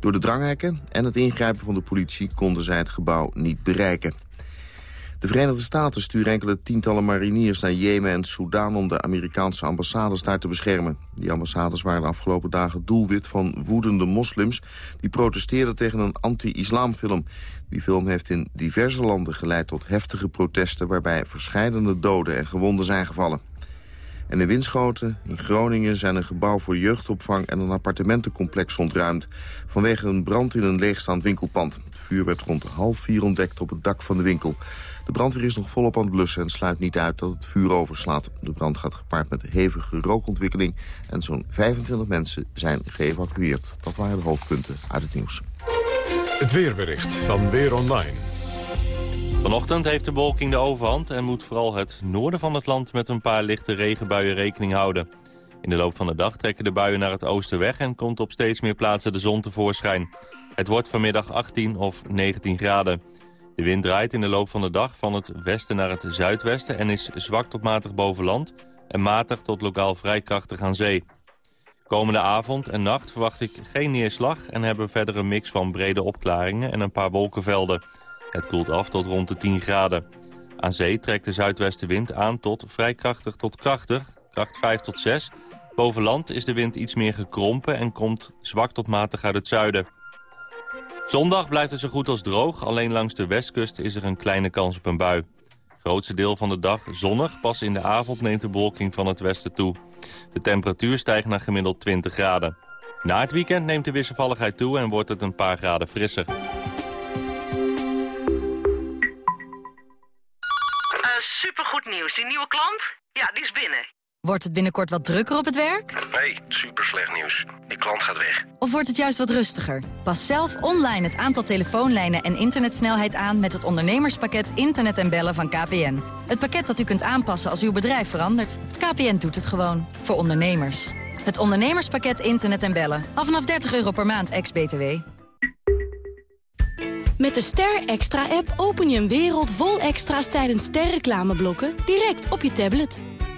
Door de dranghekken en het ingrijpen van de politie konden zij het gebouw niet bereiken. De Verenigde Staten sturen enkele tientallen mariniers naar Jemen en Soedan om de Amerikaanse ambassades daar te beschermen. Die ambassades waren de afgelopen dagen doelwit van woedende moslims die protesteerden tegen een anti-islamfilm. Die film heeft in diverse landen geleid tot heftige protesten waarbij verscheidene doden en gewonden zijn gevallen. En in Winschoten, in Groningen, zijn een gebouw voor jeugdopvang en een appartementencomplex ontruimd. Vanwege een brand in een leegstaand winkelpand. Het vuur werd rond half vier ontdekt op het dak van de winkel. De brandweer is nog volop aan het blussen en sluit niet uit dat het vuur overslaat. De brand gaat gepaard met hevige rookontwikkeling en zo'n 25 mensen zijn geëvacueerd. Dat waren de hoofdpunten uit het nieuws. Het weerbericht van Weer Online. Vanochtend heeft de bewolking de overhand en moet vooral het noorden van het land met een paar lichte regenbuien rekening houden. In de loop van de dag trekken de buien naar het oosten weg en komt op steeds meer plaatsen de zon tevoorschijn. Het wordt vanmiddag 18 of 19 graden. De wind draait in de loop van de dag van het westen naar het zuidwesten... en is zwak tot matig boven land en matig tot lokaal vrij krachtig aan zee. Komende avond en nacht verwacht ik geen neerslag... en hebben verder een mix van brede opklaringen en een paar wolkenvelden. Het koelt af tot rond de 10 graden. Aan zee trekt de zuidwestenwind aan tot vrij krachtig tot krachtig, kracht 5 tot 6. Boven land is de wind iets meer gekrompen en komt zwak tot matig uit het zuiden. Zondag blijft het zo goed als droog. Alleen langs de westkust is er een kleine kans op een bui. grootste deel van de dag zonnig. Pas in de avond neemt de bewolking van het westen toe. De temperatuur stijgt naar gemiddeld 20 graden. Na het weekend neemt de wisselvalligheid toe en wordt het een paar graden frisser. Uh, supergoed nieuws. Die nieuwe klant? Ja, die is binnen. Wordt het binnenkort wat drukker op het werk? Nee, super slecht nieuws. Die klant gaat weg. Of wordt het juist wat rustiger? Pas zelf online het aantal telefoonlijnen en internetsnelheid aan... met het ondernemerspakket Internet en Bellen van KPN. Het pakket dat u kunt aanpassen als uw bedrijf verandert. KPN doet het gewoon. Voor ondernemers. Het ondernemerspakket Internet en Bellen. Af vanaf 30 euro per maand, ex-BTW. Met de Ster Extra-app open je een wereld vol extra's tijdens sterreclameblokken direct op je tablet.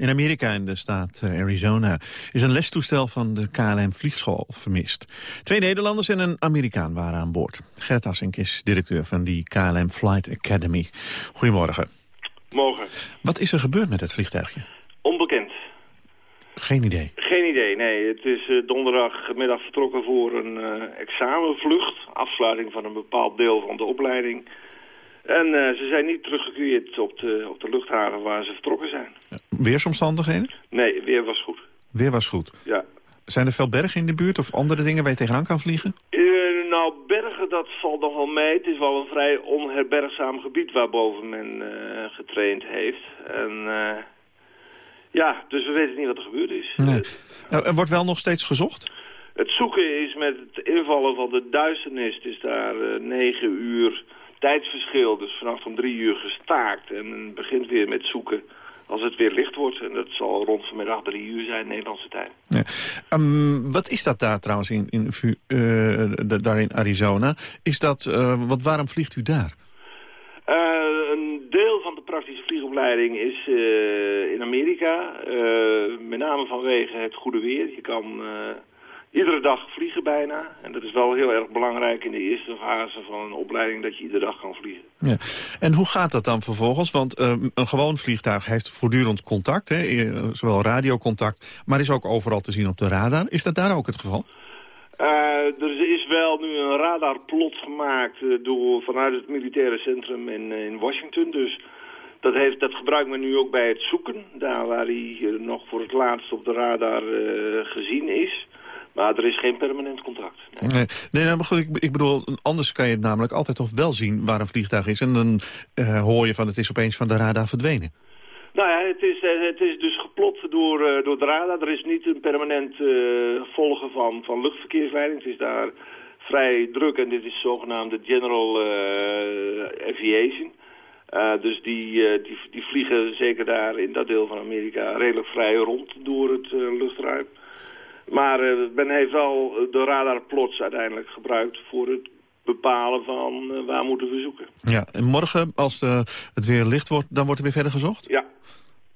In Amerika, in de staat eh, Arizona, is een lestoestel van de KLM-vliegschool vermist. Twee Nederlanders en een Amerikaan waren aan boord. Gert Assink is directeur van die KLM Flight Academy. Goedemorgen. Morgen. Wat is er gebeurd met het vliegtuigje? Onbekend. Geen idee? Geen idee, nee. Het is uh, donderdagmiddag vertrokken voor een uh, examenvlucht. Afsluiting van een bepaald deel van de opleiding. En uh, ze zijn niet teruggekeerd op de, op de luchthaven waar ze vertrokken zijn. Weersomstandigheden? Nee, weer was goed. Weer was goed? Ja. Zijn er veel bergen in de buurt of andere dingen waar je tegenaan kan vliegen? Uh, nou, bergen, dat valt nog wel mee. Het is wel een vrij onherbergzaam gebied waarboven men uh, getraind heeft. En ja, dus we weten niet wat er gebeurd is. Nee. Nou, er wordt wel nog steeds gezocht? Het zoeken is met het invallen van de duisternis. Het is daar negen uur tijdsverschil. Dus vannacht om drie uur gestaakt. En begint weer met zoeken als het weer licht wordt. En dat zal rond vanmiddag drie uur zijn, Nederlandse tijd. Ja. Um, wat is dat daar trouwens in, in, uh, daar in Arizona? Is dat, uh, wat, waarom vliegt u daar? Uh, een deel van de praktische vliegopleiding is in Amerika. met name vanwege het goede weer. Je kan iedere dag vliegen bijna. En dat is wel heel erg belangrijk in de eerste fase van een opleiding... dat je iedere dag kan vliegen. Ja. En hoe gaat dat dan vervolgens? Want uh, een gewoon vliegtuig heeft voortdurend contact, hè? Eh, zowel radiocontact... maar is ook overal te zien op de radar. Is dat daar ook het geval? Uh, er is wel nu een radarplot gemaakt door, vanuit het militaire centrum in, in Washington. Dus dat, heeft, dat gebruikt men nu ook bij het zoeken. Daar waar hij nog voor het laatst op de radar gezien is. Maar er is geen permanent contract. Nee, nee, nee nou, maar goed, ik, ik, bedoel, anders kan je het namelijk altijd toch wel zien waar een vliegtuig is. En dan uh, hoor je van het is opeens van de radar verdwenen. Nou ja, het is, het is dus geplot door, uh, door de radar. Er is niet een permanent uh, volgen van, van luchtverkeersleiding. Het is daar vrij druk en dit is zogenaamde General Aviation. Dus die, die, die vliegen zeker daar in dat deel van Amerika redelijk vrij rond door het luchtruim. Maar men heeft wel de radarplots uiteindelijk gebruikt voor het bepalen van waar moeten we zoeken. Ja, en morgen als de, het weer licht wordt, dan wordt er weer verder gezocht? Ja.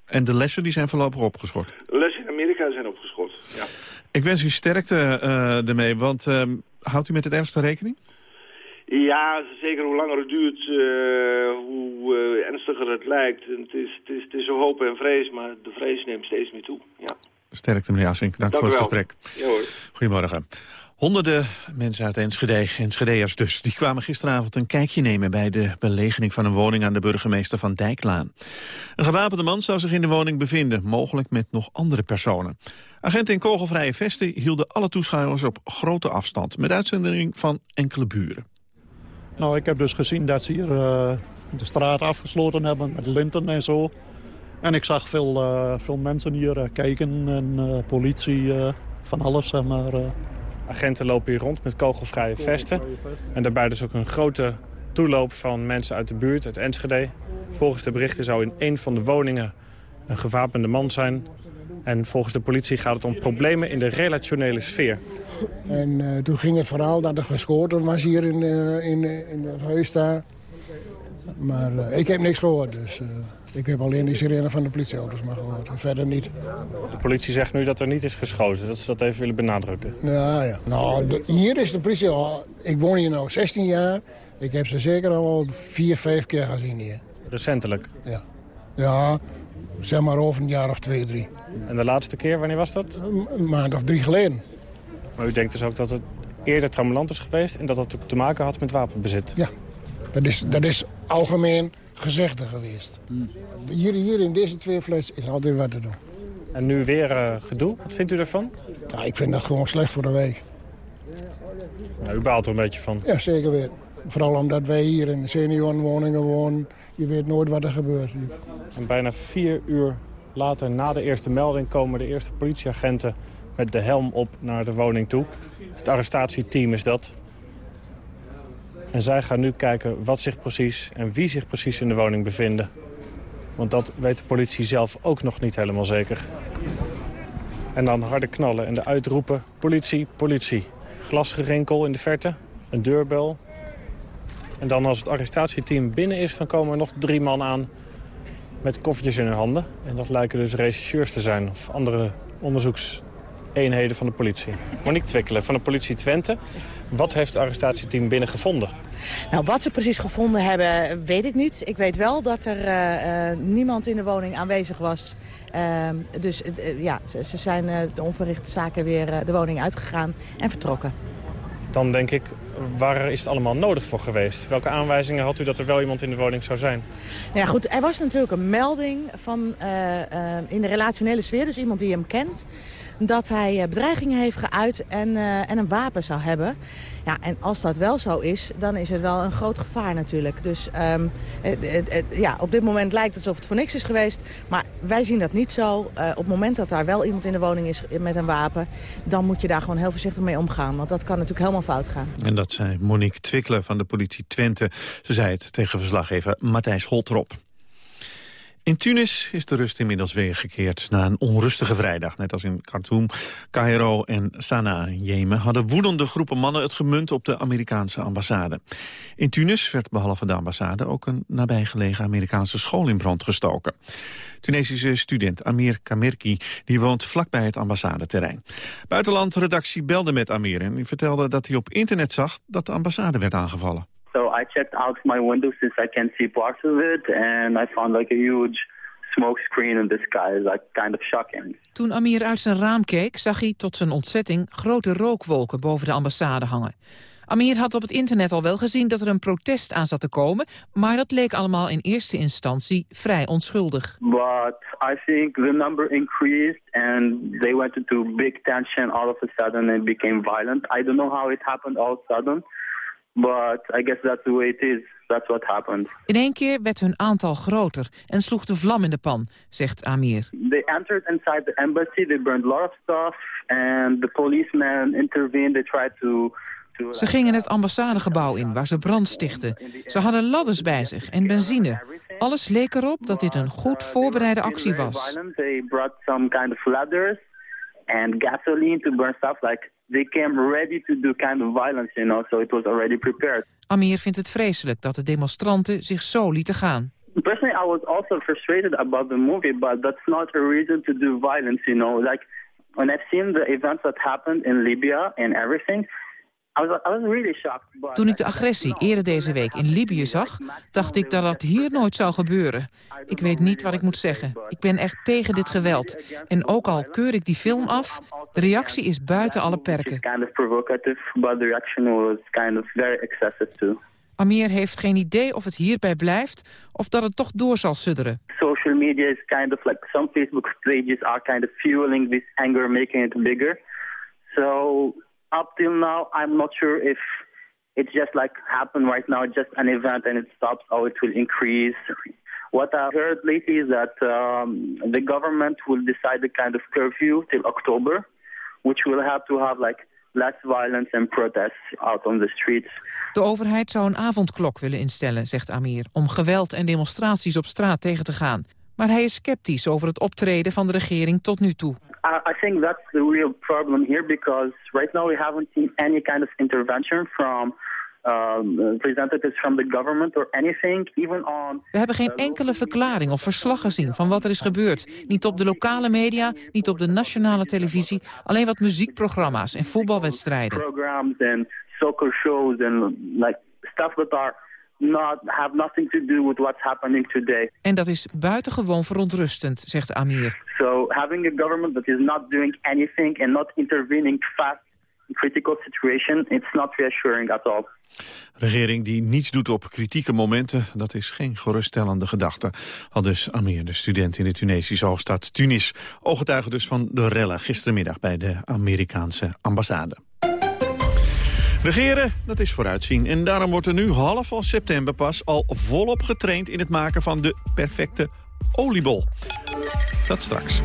En de lessen die zijn voorlopig opgeschort? De lessen in Amerika zijn opgeschort, ja. Ik wens u sterkte ermee, want ehm, houdt u met het ergste rekening? Ja, zeker hoe langer het duurt, uh, hoe uh, ernstiger het lijkt. het, is, het, is, het is hoop en vrees, maar de vrees neemt steeds meer toe. Ja. Sterkte, meneer Assink. Dank, Dank voor het gesprek. Ja, hoor. Goedemorgen. Honderden mensen uit Enschede, Enschedeers dus, die kwamen gisteravond een kijkje nemen bij de belegering van een woning aan de burgemeester van Dijklaan. Een gewapende man zou zich in de woning bevinden, mogelijk met nog andere personen. Agenten in kogelvrije vesten hielden alle toeschouwers op grote afstand, met uitzending van enkele buren. Nou, ik heb dus gezien dat ze hier uh, de straat afgesloten hebben met linten en zo. En ik zag veel, uh, veel mensen hier uh, kijken en politie, van alles, zeg maar. Agenten lopen hier rond met kogelvrije vesten. En daarbij dus ook een grote toeloop van mensen uit de buurt, uit Enschede. Volgens de berichten zou in een van de woningen een gewapende man zijn. En volgens de politie gaat het om problemen in de relationele sfeer. En uh, toen ging het verhaal dat er geschoten was hier in, uh, in, in het huis daar. Maar uh, ik heb niks gehoord, dus ik heb alleen de sirene van de politieauto's maar gehoord. verder niet. De politie zegt nu dat er niet is geschoten, dat ze dat even willen benadrukken. Ja, ja. Nou, de, hier is de politie al... Ik woon hier nu 16 jaar. Ik heb ze zeker al vier, vijf keer gezien hier. Recentelijk? Ja. Ja, zeg maar over een jaar of twee, drie. En de laatste keer, wanneer was dat? Een maand of drie geleden. Maar u denkt dus ook dat het eerder trammeland is geweest... en dat dat te maken had met wapenbezit? Ja, dat is, dat is algemeen gezegde geweest. Hier, hier in deze twee flats is altijd wat te doen. En nu weer uh, gedoe. Wat vindt u ervan? Ja, ik vind dat gewoon slecht voor de week. Nou, u baalt er een beetje van? Ja, zeker weten. Vooral omdat wij hier in seniorenwoningen wonen. Je weet nooit wat er gebeurt. En bijna vier uur later, na de eerste melding... komen de eerste politieagenten met de helm op naar de woning toe. Het arrestatieteam is dat. En zij gaan nu kijken wat zich precies en wie zich precies in de woning bevinden. Want dat weet de politie zelf ook nog niet helemaal zeker. En dan harde knallen en de uitroepen politie, politie. Glasgerinkel in de verte, een deurbel. En dan als het arrestatieteam binnen is, dan komen er nog drie man aan met koffertjes in hun handen. En dat lijken dus rechercheurs te zijn of andere onderzoeks eenheden van de politie. Monique Twikkelen van de politie Twente. Wat heeft het arrestatieteam binnen gevonden? Nou, wat ze precies gevonden hebben, weet ik niet. Ik weet wel dat er uh, uh, niemand in de woning aanwezig was. Uh, dus ja, ze, ze zijn de onverrichte zaken weer de woning uitgegaan en vertrokken. Dan denk ik, waar is het allemaal nodig voor geweest? Welke aanwijzingen had u dat er wel iemand in de woning zou zijn? Nou ja, goed, er was natuurlijk een melding van, in de relationele sfeer, dus iemand die hem kent dat hij eh, bedreigingen heeft geuit en, uh, en een wapen zou hebben. Ja, en als dat wel zo is, dan is het wel een groot gevaar natuurlijk. Dus het, ja, op dit moment lijkt het alsof het voor niks is geweest. Maar wij zien dat niet zo. Uh, op het moment dat daar wel iemand in de woning is met een wapen... dan moet je daar gewoon heel voorzichtig mee omgaan. Want dat kan natuurlijk helemaal fout gaan. En dat zei Monique Twikkler van de politie Twente. Ze zei het tegen verslaggever Matthijs Holtrop. In Tunis is de rust inmiddels weer gekeerd na een onrustige vrijdag. Net als in Khartoum, Cairo en Sanaa in Jemen... hadden woedende groepen mannen het gemunt op de Amerikaanse ambassade. In Tunis werd behalve de ambassade ook een nabijgelegen Amerikaanse school in brand gestoken. Tunesische student Amir Kamerki die woont vlakbij het ambassadeterrein. Buitenlandredactie belde met Amir en die vertelde dat hij op internet zag dat de ambassade werd aangevallen. So I checked out my window since I can see parts of it, and I found like a huge smoke screen in the sky, like kind of shocking. Toen Amir uit zijn raam keek, zag hij tot zijn ontzetting grote rookwolken boven de ambassade hangen. Amir had op het internet al wel gezien dat er een protest aan zat te komen, maar dat leek allemaal in eerste instantie vrij onschuldig. But I think the number increased and they went into big tension all of a sudden and became violent. I don't know how it happened all of a sudden. But I guess that's the way it is. That's what happened. In één keer werd hun aantal groter en sloeg de vlam in de pan, zegt Amir. They entered inside the embassy, they burned a lot of stuff and the policemen intervened, they tried to Ze gingen het ambassadegebouw in, waar ze brand stichten. Ze hadden ladders bij zich en benzine. Alles leek erop dat dit een goed voorbereide actie was. They brought some kind of ladders and gasoline to burn stuff. Like they came ready to do kind of violence, you know. So it was already prepared. Amir vindt het vreselijk dat de demonstranten zich zo lieten gaan. Personally, I was also frustrated about the movie, but that's not a reason to do violence, you know. Like when I've seen the events that happened in Libya and everything, Toen ik de agressie eerder deze week in Libië zag, dacht ik dat dat hier nooit zou gebeuren. Ik weet niet wat ik moet zeggen. Ik ben echt tegen dit geweld. En ook al keur ik die film af, de reactie is buiten alle perken. Amir heeft geen idee of het hierbij blijft of dat het toch door zal sudderen. Social media is kind of like some Facebook pages are kind of fueling this anger, making it bigger. So up till now, I'm not sure if it's just like happened right now, just an event and it stops, or it will increase. What I heard lately is that um, the government will decide a kind of curfew till October, which will have to have like less violence and protests out on the streets. De overheid zou een avondklok willen instellen, zegt Amir... om geweld en demonstraties op straat tegen te gaan. Maar hij is sceptisch over het optreden van de regering tot nu toe. I, think that's the real problem here because right now we haven't seen any kind of intervention from um, representatives from the government or anything, even on... We hebben geen enkele verklaring of verslag gezien van wat er is gebeurd. Niet op de lokale media, niet op de nationale televisie. Alleen wat muziekprogramma's en voetbalwedstrijden. programs and soccer shows and like stuff that are not have nothing to do with what's happening today. En dat is buitengewoon verontrustend, zegt Amir. So having a government that is not doing anything and not intervening fast in critical situation, it's not reassuring at all. Regering die niets doet op kritieke momenten, dat is geen geruststellende gedachte. Al dus Amir, de student in de Tunesische hoofdstad Tunis. Ooggetuige dus van de rellen gistermiddag bij de Amerikaanse ambassade. Regeren, dat is vooruitzien. En daarom wordt er nu half van september pas al volop getraind... in het maken van de perfecte oliebol. Dat straks.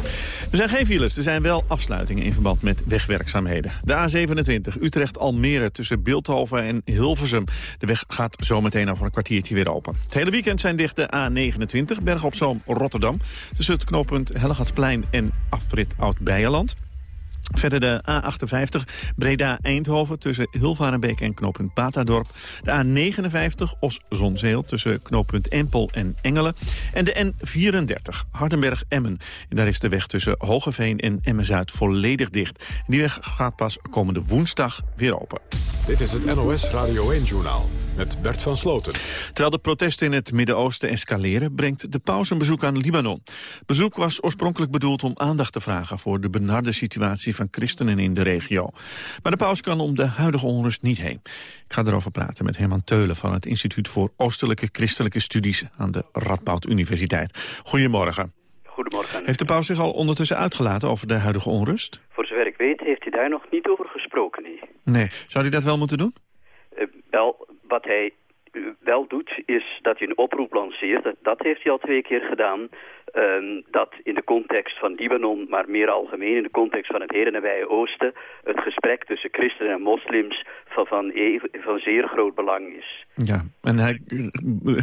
Er zijn geen files, er zijn wel afsluitingen in verband met wegwerkzaamheden. De A27 Utrecht-Almere tussen Beeldhoven en Hilversum. De weg gaat zometeen over een kwartiertje weer open. Het hele weekend zijn dicht de A29 Berg op Zoom Rotterdam. Tussen het knooppunt Hellegatsplein en afrit Oud-Beijerland. Verder de A58 Breda-Eindhoven tussen Hilvarenbeek en knooppunt Batadorp. De A59 Os-Zonzeel tussen knooppunt Empel en Engelen. En de N34 Hardenberg-Emmen. En daar is de weg tussen Hogeveen en Emmen-Zuid volledig dicht. Die weg gaat pas komende woensdag weer open. Dit is het NOS Radio 1-journaal met Bert van Sloten. Terwijl de protesten in het Midden-Oosten escaleren... brengt de paus een bezoek aan Libanon. Bezoek was oorspronkelijk bedoeld om aandacht te vragen... voor de benarde situatie van christenen in de regio. Maar de paus kan om de huidige onrust niet heen. Ik ga erover praten met Herman Teulen... van het Instituut voor Oostelijke Christelijke Studies... aan de Radboud Universiteit. Goedemorgen. Goedemorgen. Heeft de paus zich al ondertussen uitgelaten over de huidige onrust? Voor zover ik weet heeft hij daar nog niet over gesproken. Nee. Nee. Zou hij dat wel moeten doen? Eh, wel, wat hij wel doet is dat hij een oproep lanceert. Dat, heeft hij al twee keer gedaan. Ehm, dat in de context van Libanon, maar meer algemeen in de context van het Hele Nabije Oosten... het gesprek tussen christenen en moslims van, van, zeer groot belang is. Ja, en hij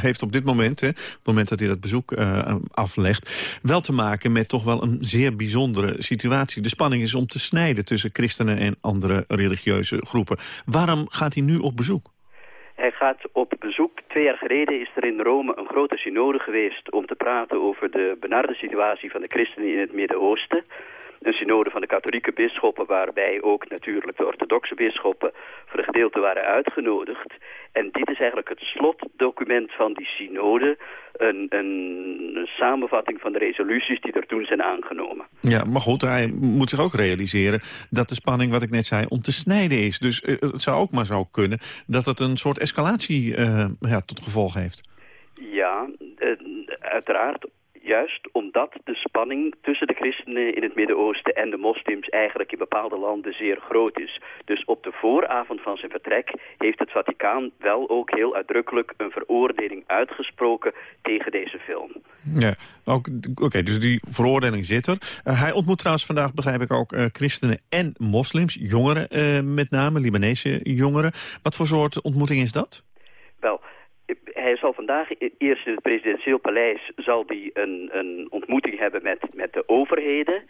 heeft op dit moment, hè, op het moment dat hij dat bezoek eh, aflegt... wel te maken met toch wel een zeer bijzondere situatie. De spanning is om te snijden tussen christenen en andere religieuze groepen. Waarom gaat hij nu op bezoek? Hij gaat op bezoek. Twee jaar geleden is er in Rome een grote synode geweest... om te praten over de benarde situatie van de christenen in het Midden-Oosten. Een synode van de katholieke bisschoppen... waarbij ook natuurlijk de orthodoxe bisschoppen... voor een gedeelte waren uitgenodigd. En dit is eigenlijk het slotdocument van die synode. Een, een, samenvatting van de resoluties die er toen zijn aangenomen. Ja, maar goed, hij moet zich ook realiseren dat de spanning, wat ik net zei, om te snijden is. Dus eh, het zou ook maar zo kunnen dat het een soort escalatie eh, ja, tot gevolg heeft. Ja, eh, uiteraard. Juist omdat de spanning tussen de christenen in het Midden-Oosten en de moslims eigenlijk in bepaalde landen zeer groot is. Dus op de vooravond van zijn vertrek heeft het Vaticaan wel ook heel uitdrukkelijk een veroordeling uitgesproken tegen deze film. Ja, oké, dus die veroordeling zit er. Uh, hij ontmoet trouwens vandaag, begrijp ik ook, uh, christenen en moslims, jongeren uh, met name, Libanese jongeren. Wat voor soort ontmoeting is dat? Wel, hij zal vandaag eerst in het presidentieel paleis zal die een, een ontmoeting hebben met, met de overheden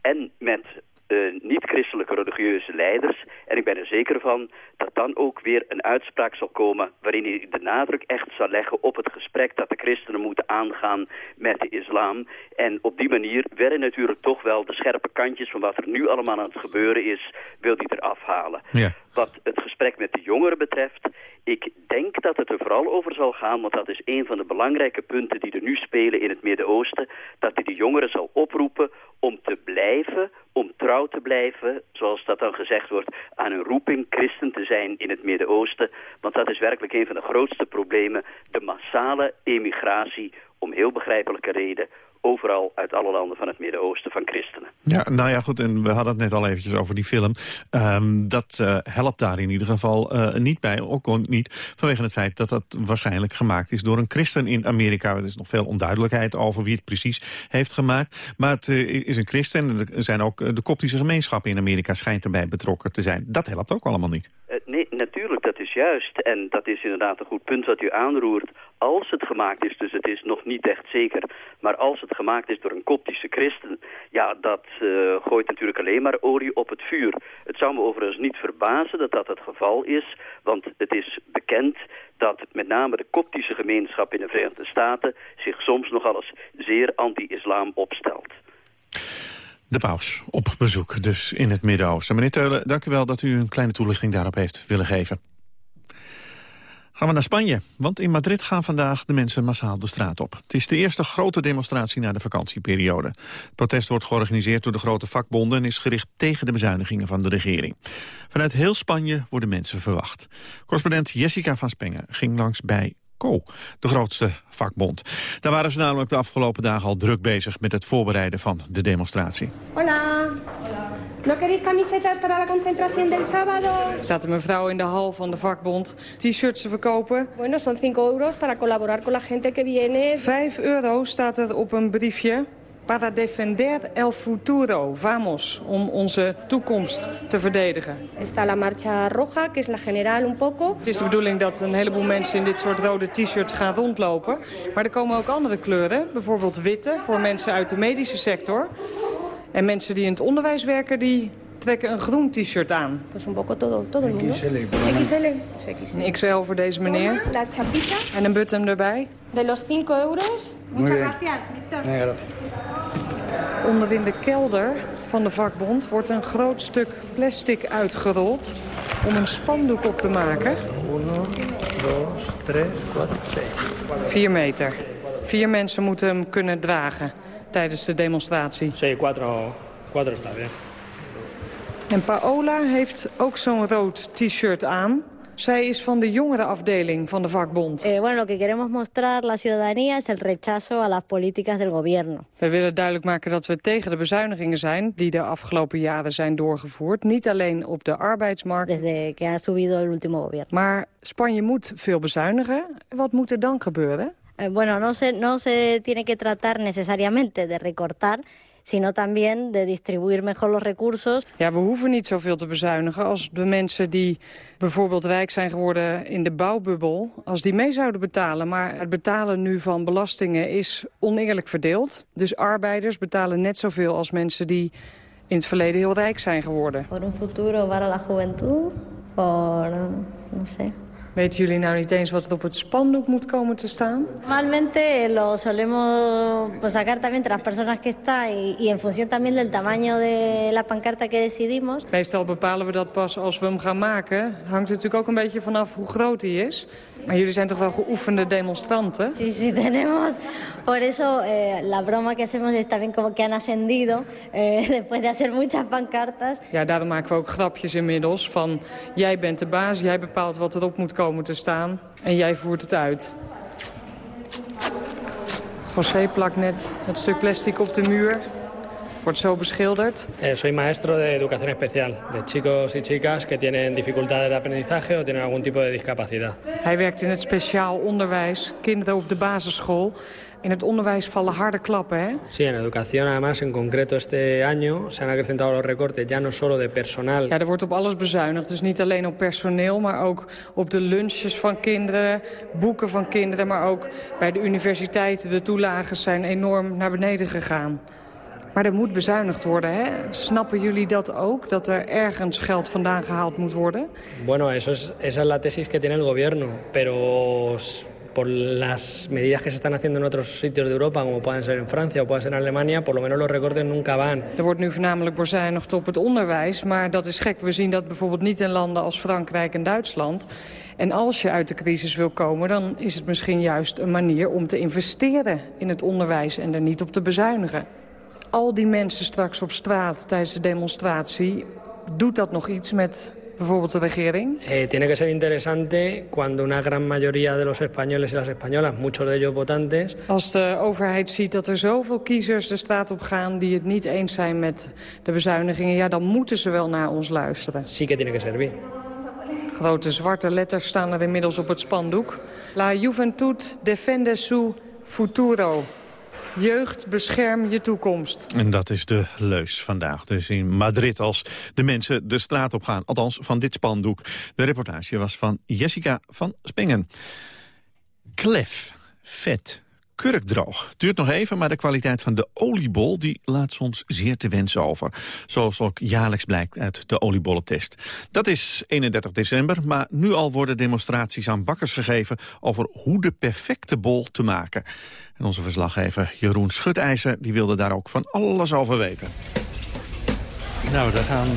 en met uh, niet-christelijke religieuze leiders. En ik ben er zeker van dat dan ook weer een uitspraak zal komen... waarin hij de nadruk echt zal leggen op het gesprek dat de christenen moeten aangaan met de islam. En op die manier werden natuurlijk toch wel de scherpe kantjes... van wat er nu allemaal aan het gebeuren is, wil hij eraf halen. Ja. Wat het gesprek met de jongeren betreft... Ik denk dat het er vooral over zal gaan, want dat is een van de belangrijke punten die er nu spelen in het Midden-Oosten, dat hij de jongeren zal oproepen om te blijven, om trouw te blijven, zoals dat dan gezegd wordt, aan een roeping christen te zijn in het Midden-Oosten. Want dat is werkelijk een van de grootste problemen, de massale emigratie, om heel begrijpelijke reden, overal uit alle landen van het Midden-Oosten van christenen. Ja, nou ja, goed, en we hadden het net al eventjes over die film. Um, dat uh, helpt daar in ieder geval uh, niet bij, ook niet vanwege het feit dat dat waarschijnlijk gemaakt is door een christen in Amerika. Er is nog veel onduidelijkheid over wie het precies heeft gemaakt. Maar het uh, is een christen en er zijn ook de koptische gemeenschappen in Amerika schijnt erbij betrokken te zijn. Dat helpt ook allemaal niet. Nee, natuurlijk, dat is juist. En dat is inderdaad een goed punt wat u aanroert. Als het gemaakt is, dus het is nog niet echt zeker, maar als het gemaakt is door een koptische christen, ja, dat uh, gooit natuurlijk alleen maar olie op het vuur. Het zou me overigens niet verbazen dat dat het geval is, want het is bekend dat met name de koptische gemeenschap in de Verenigde Staten zich soms nogal eens zeer anti-islam opstelt. De paus op bezoek dus in het Midden-Oosten. Meneer Teulen, dank u wel dat u een kleine toelichting daarop heeft willen geven. Gaan we naar Spanje, want in Madrid gaan vandaag de mensen massaal de straat op. Het is de eerste grote demonstratie na de vakantieperiode. Het protest wordt georganiseerd door de grote vakbonden... en is gericht tegen de bezuinigingen van de regering. Vanuit heel Spanje worden mensen verwacht. Correspondent Jessica van Spengen ging langs bij De grootste vakbond. Daar waren ze namelijk de afgelopen dagen al druk bezig... met het voorbereiden van de demonstratie. Hola. ¿No queréis camisetas para la concentración del sábado? Staat een mevrouw in de hal van de vakbond t-shirts te verkopen. Bueno, son 5 euros para colaborar con la gente que viene. 5 euro staat er op een briefje. Para defender el futuro, vamos, om onze toekomst te verdedigen. Está la marcha roja, que es la general un poco. Het is de bedoeling dat een heleboel mensen in dit soort rode t-shirts gaan rondlopen. Maar er komen ook andere kleuren, bijvoorbeeld witte voor mensen uit de medische sector. En mensen die in het onderwijs werken, die trekken een groen t-shirt aan. Pues un poco todo, todo el mundo. XL. Een XL voor deze meneer. La chapita. En een button erbij. De los 5 euros. Muchas gracias, Victor. Onderin de kelder van de vakbond wordt een groot stuk plastic uitgerold om een spandoek op te maken. 1, 2, 3, 4, 5. 4 meter. Vier mensen moeten hem kunnen dragen tijdens de demonstratie. Sí, cuatro, cuatro está bien. En Paola heeft ook zo'n rood t-shirt aan. Zij is van de jongerenafdeling van de vakbond. Eh, bueno, lo que queremos mostrar la ciudadanía es el rechazo a las políticas del gobierno. We willen duidelijk maken dat we tegen de bezuinigingen zijn die de afgelopen jaren zijn doorgevoerd. Niet alleen op de arbeidsmarkt. Desde que ha subido el último gobierno. Maar Spanje moet veel bezuinigen. Wat moet er dan gebeuren? Eh, bueno, no se, no se tiene que tratar necesariamente de recortar sino también de distribuir mejor los recursos. Ja, we hoeven niet zoveel te bezuinigen als de mensen die bijvoorbeeld rijk zijn geworden in de bouwbubbel, als die mee zouden betalen. Maar het betalen nu van belastingen is oneerlijk verdeeld. Dus arbeiders betalen net zoveel als mensen die in het verleden heel rijk zijn geworden. Voor een futuro para la juventud, por, no sé, Weten jullie nou niet eens wat er op het spandoek moet komen te staan? Normalmente lo solemos sacar también las personas que está y, en función también del tamaño de la pancarta que decidimos. Meestal bepalen we dat pas als we hem gaan maken. Hangt natuurlijk ook een beetje vanaf hoe groot hij is. Maar jullie zijn toch wel geoefende demonstranten? Sí, sí, tenemos. Por eso eh, la broma que hacemos es también como que han ascendido eh, después de hacer muchas pancartas. Ja, daarom maken we ook grapjes inmiddels van... jij bent de baas, jij bepaalt wat erop moet komen te staan en jij voert het uit. José plakt net het stuk plastic op de muur. Wordt zo beschilderd. Eh, soy maestro de educación especial, de chicos y chicas que tienen dificultades de aprendizaje o tienen algún tipo de discapacidad. Hij werkt in het speciaal onderwijs, kinderen op de basisschool. In het onderwijs vallen harde klappen, hè? Sí, en educación además en concreto este año se han acrecentado los recortes ya no solo de personal. Ja, er wordt op alles bezuinigd. Dus niet alleen op personeel, maar ook op de lunches van kinderen, boeken van kinderen, maar ook bij de universiteiten. De toelagen zijn enorm naar beneden gegaan. Maar er moet bezuinigd worden, hè? Snappen jullie dat ook, dat er ergens geld vandaan gehaald moet worden? Bueno, eso es, esa es la tesis que tiene el gobierno, pero por las medidas que se están haciendo en otros sitios de Europa, como pueden ser en Francia o pueden ser en Alemania, por lo menos los recortes nunca van. Er wordt nu voornamelijk bezuinigd op het onderwijs, maar dat is gek. We zien dat bijvoorbeeld niet in landen als Frankrijk en Duitsland. En als je uit de crisis wil komen, dan is het misschien juist een manier om te investeren in het onderwijs en er niet op te bezuinigen. Al die mensen straks op straat tijdens de demonstratie, doet dat nog iets met bijvoorbeeld de regering? Eh, tiene que ser interesante cuando una gran mayoría de los españoles y las españolas, muchos de ellos votantes... Als de overheid ziet dat er zoveel kiezers de straat op gaan die het niet eens zijn met de bezuinigingen... ja, dan moeten ze wel naar ons luisteren. Sí que tiene que servir. Grote zwarte letters staan er inmiddels op het spandoek. La Juventud defende su futuro. Jeugd, bescherm je toekomst. En dat is de leus vandaag. Dus in Madrid als de mensen de straat op gaan. Althans, van dit spandoek. De reportage was van Jessica van Spengen. Klef, vet, kurkdroog. Duurt nog even, maar de kwaliteit van de oliebol... die laat soms zeer te wensen over. Zoals ook jaarlijks blijkt uit de oliebollentest. Dat is 31 december, maar nu al worden demonstraties aan bakkers gegeven... over hoe de perfecte bol te maken. En onze verslaggever Jeroen Schutijzer die wilde daar ook van alles over weten. Nou, dan gaan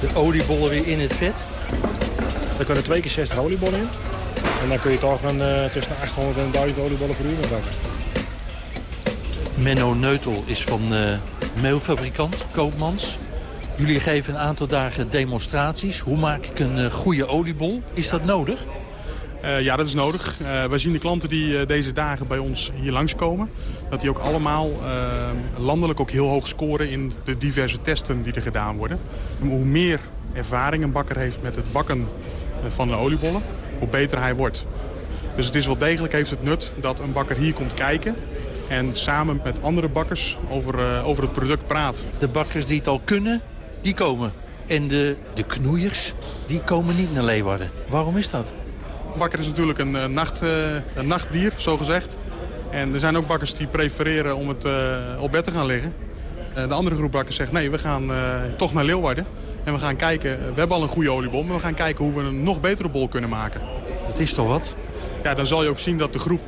de oliebollen weer in het vet. Er kunnen twee keer 60 oliebollen in. En dan kun je toch een, uh, tussen de 800 en 1000 oliebollen per uur bakken. Menno Neutel is van uh, meelfabrikant, Koopmans. Jullie geven een aantal dagen demonstraties. Hoe maak ik een uh, goede oliebol? Is dat nodig? Uh, ja, dat is nodig. Uh, wij zien de klanten die uh, deze dagen bij ons hier langskomen... dat die ook allemaal landelijk ook heel hoog scoren in de diverse testen die er gedaan worden. Hoe meer ervaring een bakker heeft met het bakken van de oliebollen, hoe beter hij wordt. Dus het is wel degelijk heeft het nut dat een bakker hier komt kijken... en samen met andere bakkers over, over het product praat. De bakkers die het al kunnen, die komen. En de, de knoeiers, die komen niet naar Leeuwarden. Waarom is dat? Bakker is natuurlijk een, uh, nacht, uh, een nachtdier, zo gezegd. En er zijn ook bakkers die prefereren om het op bed te gaan liggen. de andere groep bakkers zegt nee, we gaan toch naar Leeuwarden. En we gaan kijken, we hebben al een goede oliebol, maar we gaan kijken hoe we een nog betere bol kunnen maken. Dat is toch wat? Ja, dan zal je ook zien dat de groep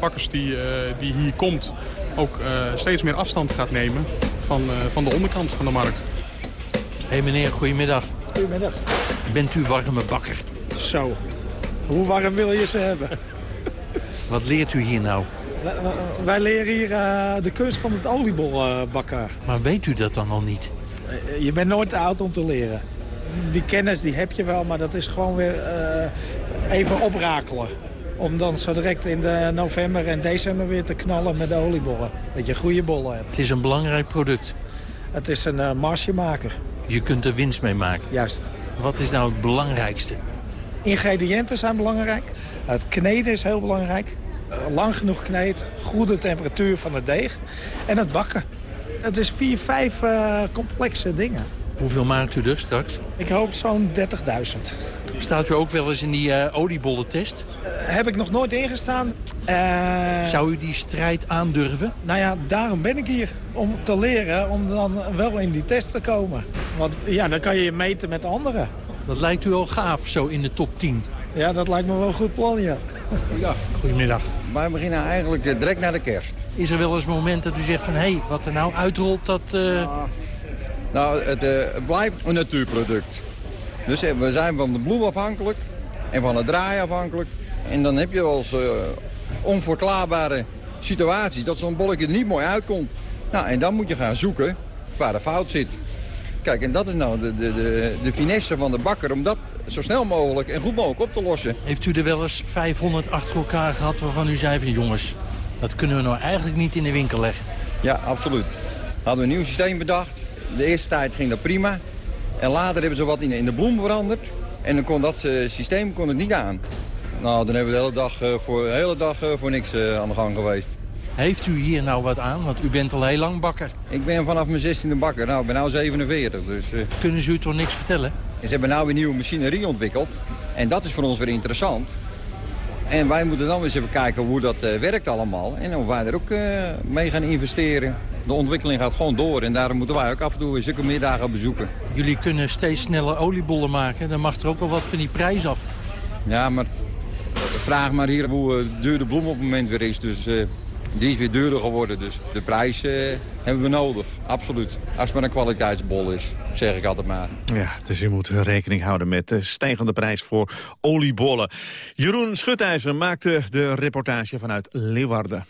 bakkers die, die hier komt ook steeds meer afstand gaat nemen van, van de onderkant van de markt. Hé hey meneer, goedemiddag. Goedemiddag. Bent u warme bakker? Zo, hoe warm wil je ze hebben? Wat leert u hier nou? Wij leren hier uh, de kunst van het oliebol uh, bakken. Maar weet u dat dan al niet? Uh, je bent nooit te oud om te leren. Die kennis die heb je wel, maar dat is gewoon weer even oprakelen. Om dan zo direct in de november en december weer te knallen met de oliebollen. Dat je goede bollen hebt. Het is een belangrijk product. Het is een margemaker. Je kunt er winst mee maken. Juist. Wat is nou het belangrijkste? Ingrediënten zijn belangrijk. Het kneden is heel belangrijk. Lang genoeg kneed, goede temperatuur van het deeg. En het bakken. Het is vier, vijf uh, complexe dingen. Hoeveel maakt u er straks? Ik hoop zo'n 30.000. Staat u ook wel eens in die uh, oliebollentest? Uh, heb ik nog nooit ingestaan. Uh, Zou u die strijd aandurven? Nou ja, daarom ben ik hier. Om te leren, om dan wel in die test te komen. Want ja, dan kan je je meten met anderen. Dat lijkt u al gaaf, zo in de top 10. Ja, dat lijkt me wel een goed plan, ja. Goedemiddag. Wij beginnen eigenlijk direct naar de kerst. Is er wel eens een moment dat u zegt van... hé, hey, wat er nou uitrolt, dat... Uh... Nou, het, uh, het, blijft een natuurproduct. Dus we zijn van de bloem afhankelijk en van het draai afhankelijk. En dan heb je wel eens uh, onverklaarbare situaties dat zo'n bolletje er niet mooi uitkomt. Nou, en dan moet je gaan zoeken waar de fout zit. Kijk, en dat is nou de, de, de, de finesse van de bakker... om dat zo snel mogelijk en goed mogelijk op te lossen. Heeft u er wel eens 500 achter elkaar gehad waarvan u zei van... jongens, Dat kunnen we nou eigenlijk niet in de winkel leggen. Ja, absoluut. Hadden we een nieuw systeem bedacht. De eerste tijd ging dat prima. En later hebben ze wat in, de bloem veranderd. En dan kon dat uh, systeem kon het niet aan. Nou, dan hebben we de hele dag, uh, voor, de hele dag uh, voor niks aan de gang geweest. Heeft u hier nou wat aan? Want u bent al heel lang bakker. Ik ben vanaf mijn 16e bakker. Nou, ik ben nu 47. Dus, Kunnen ze u toch niks vertellen? Ze hebben nou een nieuwe machinerie ontwikkeld. En dat is voor ons weer interessant. En wij moeten dan eens even kijken hoe dat werkt allemaal. En of wij er ook mee gaan investeren. De ontwikkeling gaat gewoon door en daarom moeten wij ook af en toe zulke middagen bezoeken. Jullie kunnen steeds sneller oliebollen maken. Dan mag er ook wel wat van die prijs af. Ja, maar vraag maar hier hoe duur de bloem op het moment weer is. Dus uh, die is weer duurder geworden. Dus de prijs uh, hebben we nodig, absoluut. Als het maar een kwaliteitsbol is, zeg ik altijd maar. Ja, dus je moet rekening houden met de stijgende prijs voor oliebollen. Jeroen Schutijzer maakte de reportage vanuit Leeuwarden.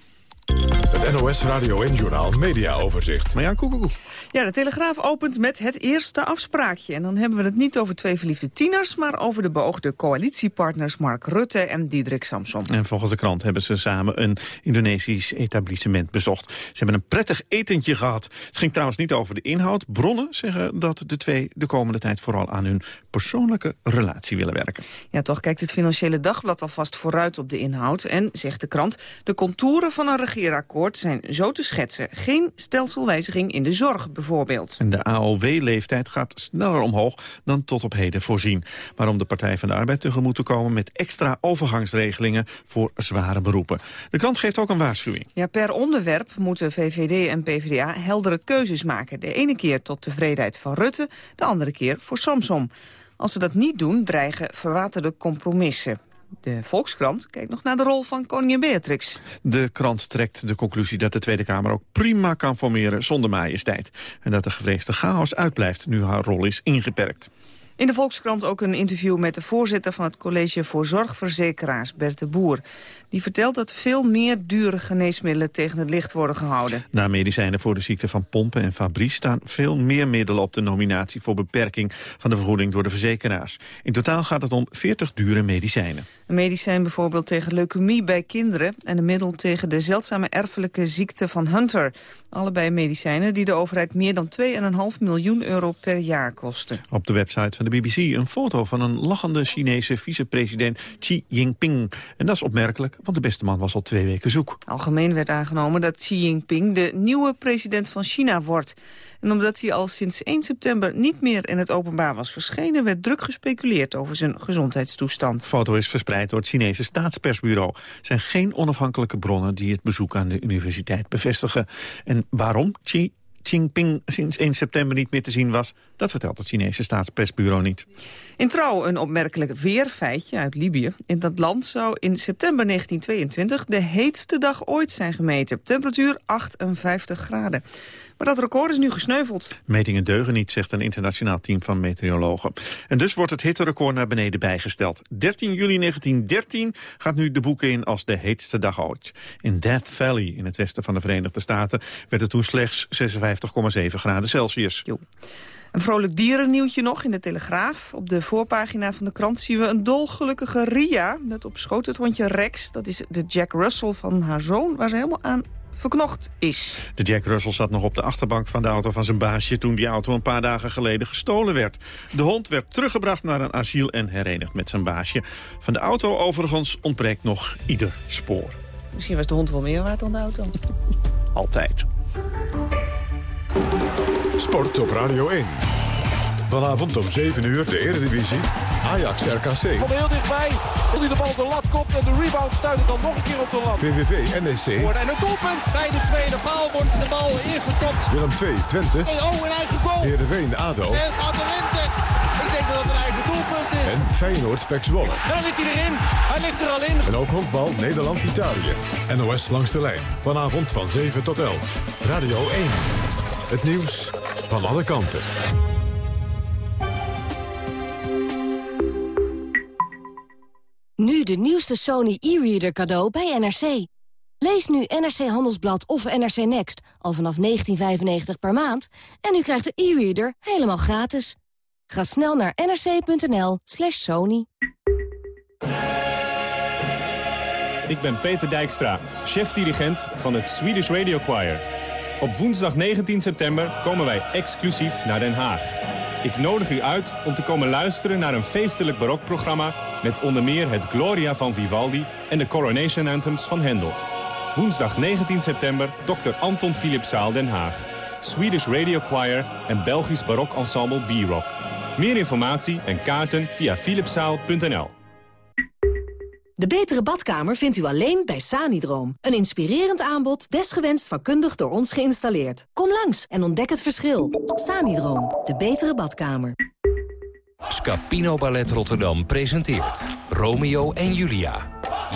Het NOS Radio en Journal Media Overzicht. Maar ja, koekoek. Ja, de Telegraaf opent met het eerste afspraakje. En dan hebben we het niet over twee verliefde tieners... maar over de beoogde coalitiepartners Mark Rutte en Diederik Samson. En volgens de krant hebben ze samen een Indonesisch etablissement bezocht. Ze hebben een prettig etentje gehad. Het ging trouwens niet over de inhoud. Bronnen zeggen dat de twee de komende tijd vooral aan hun persoonlijke relatie willen werken. Ja, toch kijkt het Financiële Dagblad alvast vooruit op de inhoud. En, zegt de krant, de contouren van een regeerakkoord zijn zo te schetsen. Geen stelselwijziging in de zorg bijvoorbeeld. En de AOW-leeftijd gaat sneller omhoog dan tot op heden voorzien. Maar om de Partij van de Arbeid tegemoet te komen met extra overgangsregelingen voor zware beroepen. De krant geeft ook een waarschuwing. Ja, per onderwerp moeten VVD en PvdA heldere keuzes maken. De ene keer tot tevredenheid van Rutte, de andere keer voor Samsom. Als ze dat niet doen, dreigen verwaterde compromissen. De Volkskrant kijkt nog naar de rol van koningin Beatrix. De krant trekt de conclusie dat de Tweede Kamer ook prima kan formeren zonder majesteit. En dat de gevreesde chaos uitblijft nu haar rol is ingeperkt. In de Volkskrant ook een interview met de voorzitter van het College voor Zorgverzekeraars, Bert de Boer. Die vertelt dat veel meer dure geneesmiddelen tegen het licht worden gehouden. Na medicijnen voor de ziekte van Pompen en Fabrice staan veel meer middelen op de nominatie voor beperking van de vergoeding door de verzekeraars. In totaal gaat het om 40 dure medicijnen. Een medicijn bijvoorbeeld tegen leukemie bij kinderen... en een middel tegen de zeldzame erfelijke ziekte van Hunter. Allebei medicijnen die de overheid meer dan 2,5 miljoen euro per jaar kosten. Op de website van de BBC een foto van een lachende Chinese vicepresident Xi Jinping. En dat is opmerkelijk, want de beste man was al twee weken zoek. Algemeen werd aangenomen dat Xi Jinping de nieuwe president van China wordt... En omdat hij al sinds 1 september niet meer in het openbaar was verschenen... werd druk gespeculeerd over zijn gezondheidstoestand. De foto is verspreid door het Chinese staatspersbureau. Er zijn geen onafhankelijke bronnen die het bezoek aan de universiteit bevestigen. En waarom Xi Jinping sinds 1 september niet meer te zien was... dat vertelt het Chinese staatspersbureau niet. In Trouw een opmerkelijk weerfeitje uit Libië. In dat land zou in september 1922 de heetste dag ooit zijn gemeten. Temperatuur 58 graden. Maar dat record is nu gesneuveld. Metingen deugen niet, zegt een internationaal team van meteorologen. En dus wordt het hitterecord naar beneden bijgesteld. 13 juli 1913 gaat nu de boeken in als de heetste dag ooit. In Death Valley, in het westen van de Verenigde Staten... werd het toen slechts 56,7 graden Celsius. Jo. Een vrolijk dierennieuwtje nog in de Telegraaf. Op de voorpagina van de krant zien we een dolgelukkige Ria... met op schoot het hondje Rex. Dat is de Jack Russell van haar zoon, waar ze helemaal aan verknocht is. De Jack Russell zat nog op de achterbank van de auto van zijn baasje... toen die auto een paar dagen geleden gestolen werd. De hond werd teruggebracht naar een asiel en herenigd met zijn baasje. Van de auto overigens ontbreekt nog ieder spoor. Misschien was de hond wel meer waard dan de auto. Altijd. Sport op Radio 1. Vanavond om 7 uur de Eredivisie. Ajax RKC. Van heel dichtbij. Wil hij de bal op de lat komt en de rebound stuit het dan nog een keer op de lat. VVV NEC. En een doelpunt bij de tweede paal wordt de bal ingekopt. Willem 2 Twente. Oh, een eigen goal. Heerenveen ADO. En gaat erin zeg. Ik denk dat het een eigen doelpunt is. En Feyenoord Pek Zwolle. Daar ligt hij erin. Hij ligt er al in. En ook honkbal Nederland-Italië. NOS langs de lijn. Vanavond van 7 tot 11. Radio 1. Het nieuws van alle kanten. Nu de nieuwste Sony e-reader cadeau bij NRC. Lees nu NRC Handelsblad of NRC Next al vanaf 19,95 per maand... en u krijgt de e-reader helemaal gratis. Ga snel naar nrc.nl slash sony. ik ben Peter Dijkstra, chef-dirigent van het Swedish Radio Choir. Op woensdag 19 september komen wij exclusief naar Den Haag. Ik nodig u uit om te komen luisteren naar een feestelijk barokprogramma... met onder meer het Gloria van Vivaldi en de Coronation Anthems van Hendel. Woensdag 19 september, Dr. Anton Philipszaal Den Haag. Swedish Radio Choir en Belgisch barok ensemble B-Rock. Meer informatie en kaarten via philipszaal.nl. De betere badkamer vindt u alleen bij Sanidroom. Een inspirerend aanbod, desgewenst vakkundig door ons geïnstalleerd. Kom langs en ontdek het verschil. Sanidroom, de betere badkamer. Scapino Ballet Rotterdam presenteert Romeo en Julia.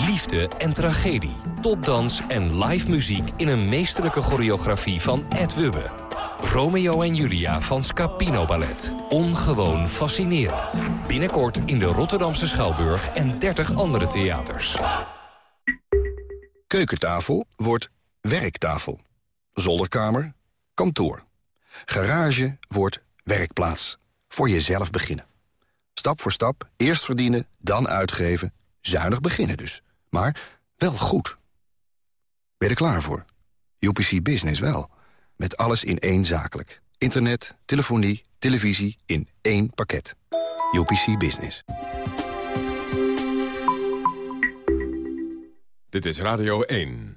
Liefde en tragedie, topdans en live muziek in een meesterlijke choreografie van Ed Wubbe. Romeo en Julia van Scapino Ballet. Ongewoon fascinerend. Binnenkort in de Rotterdamse Schouwburg en 30 andere theaters. Keukentafel wordt werktafel. Zolderkamer, kantoor. Garage wordt werkplaats. Voor jezelf beginnen. Stap voor stap, eerst verdienen, dan uitgeven. Zuinig beginnen dus. Maar wel goed. Ben je er klaar voor? UPC Business wel. Met alles in één zakelijk. Internet, telefonie, televisie in één pakket. UPC Business. Dit is Radio 1.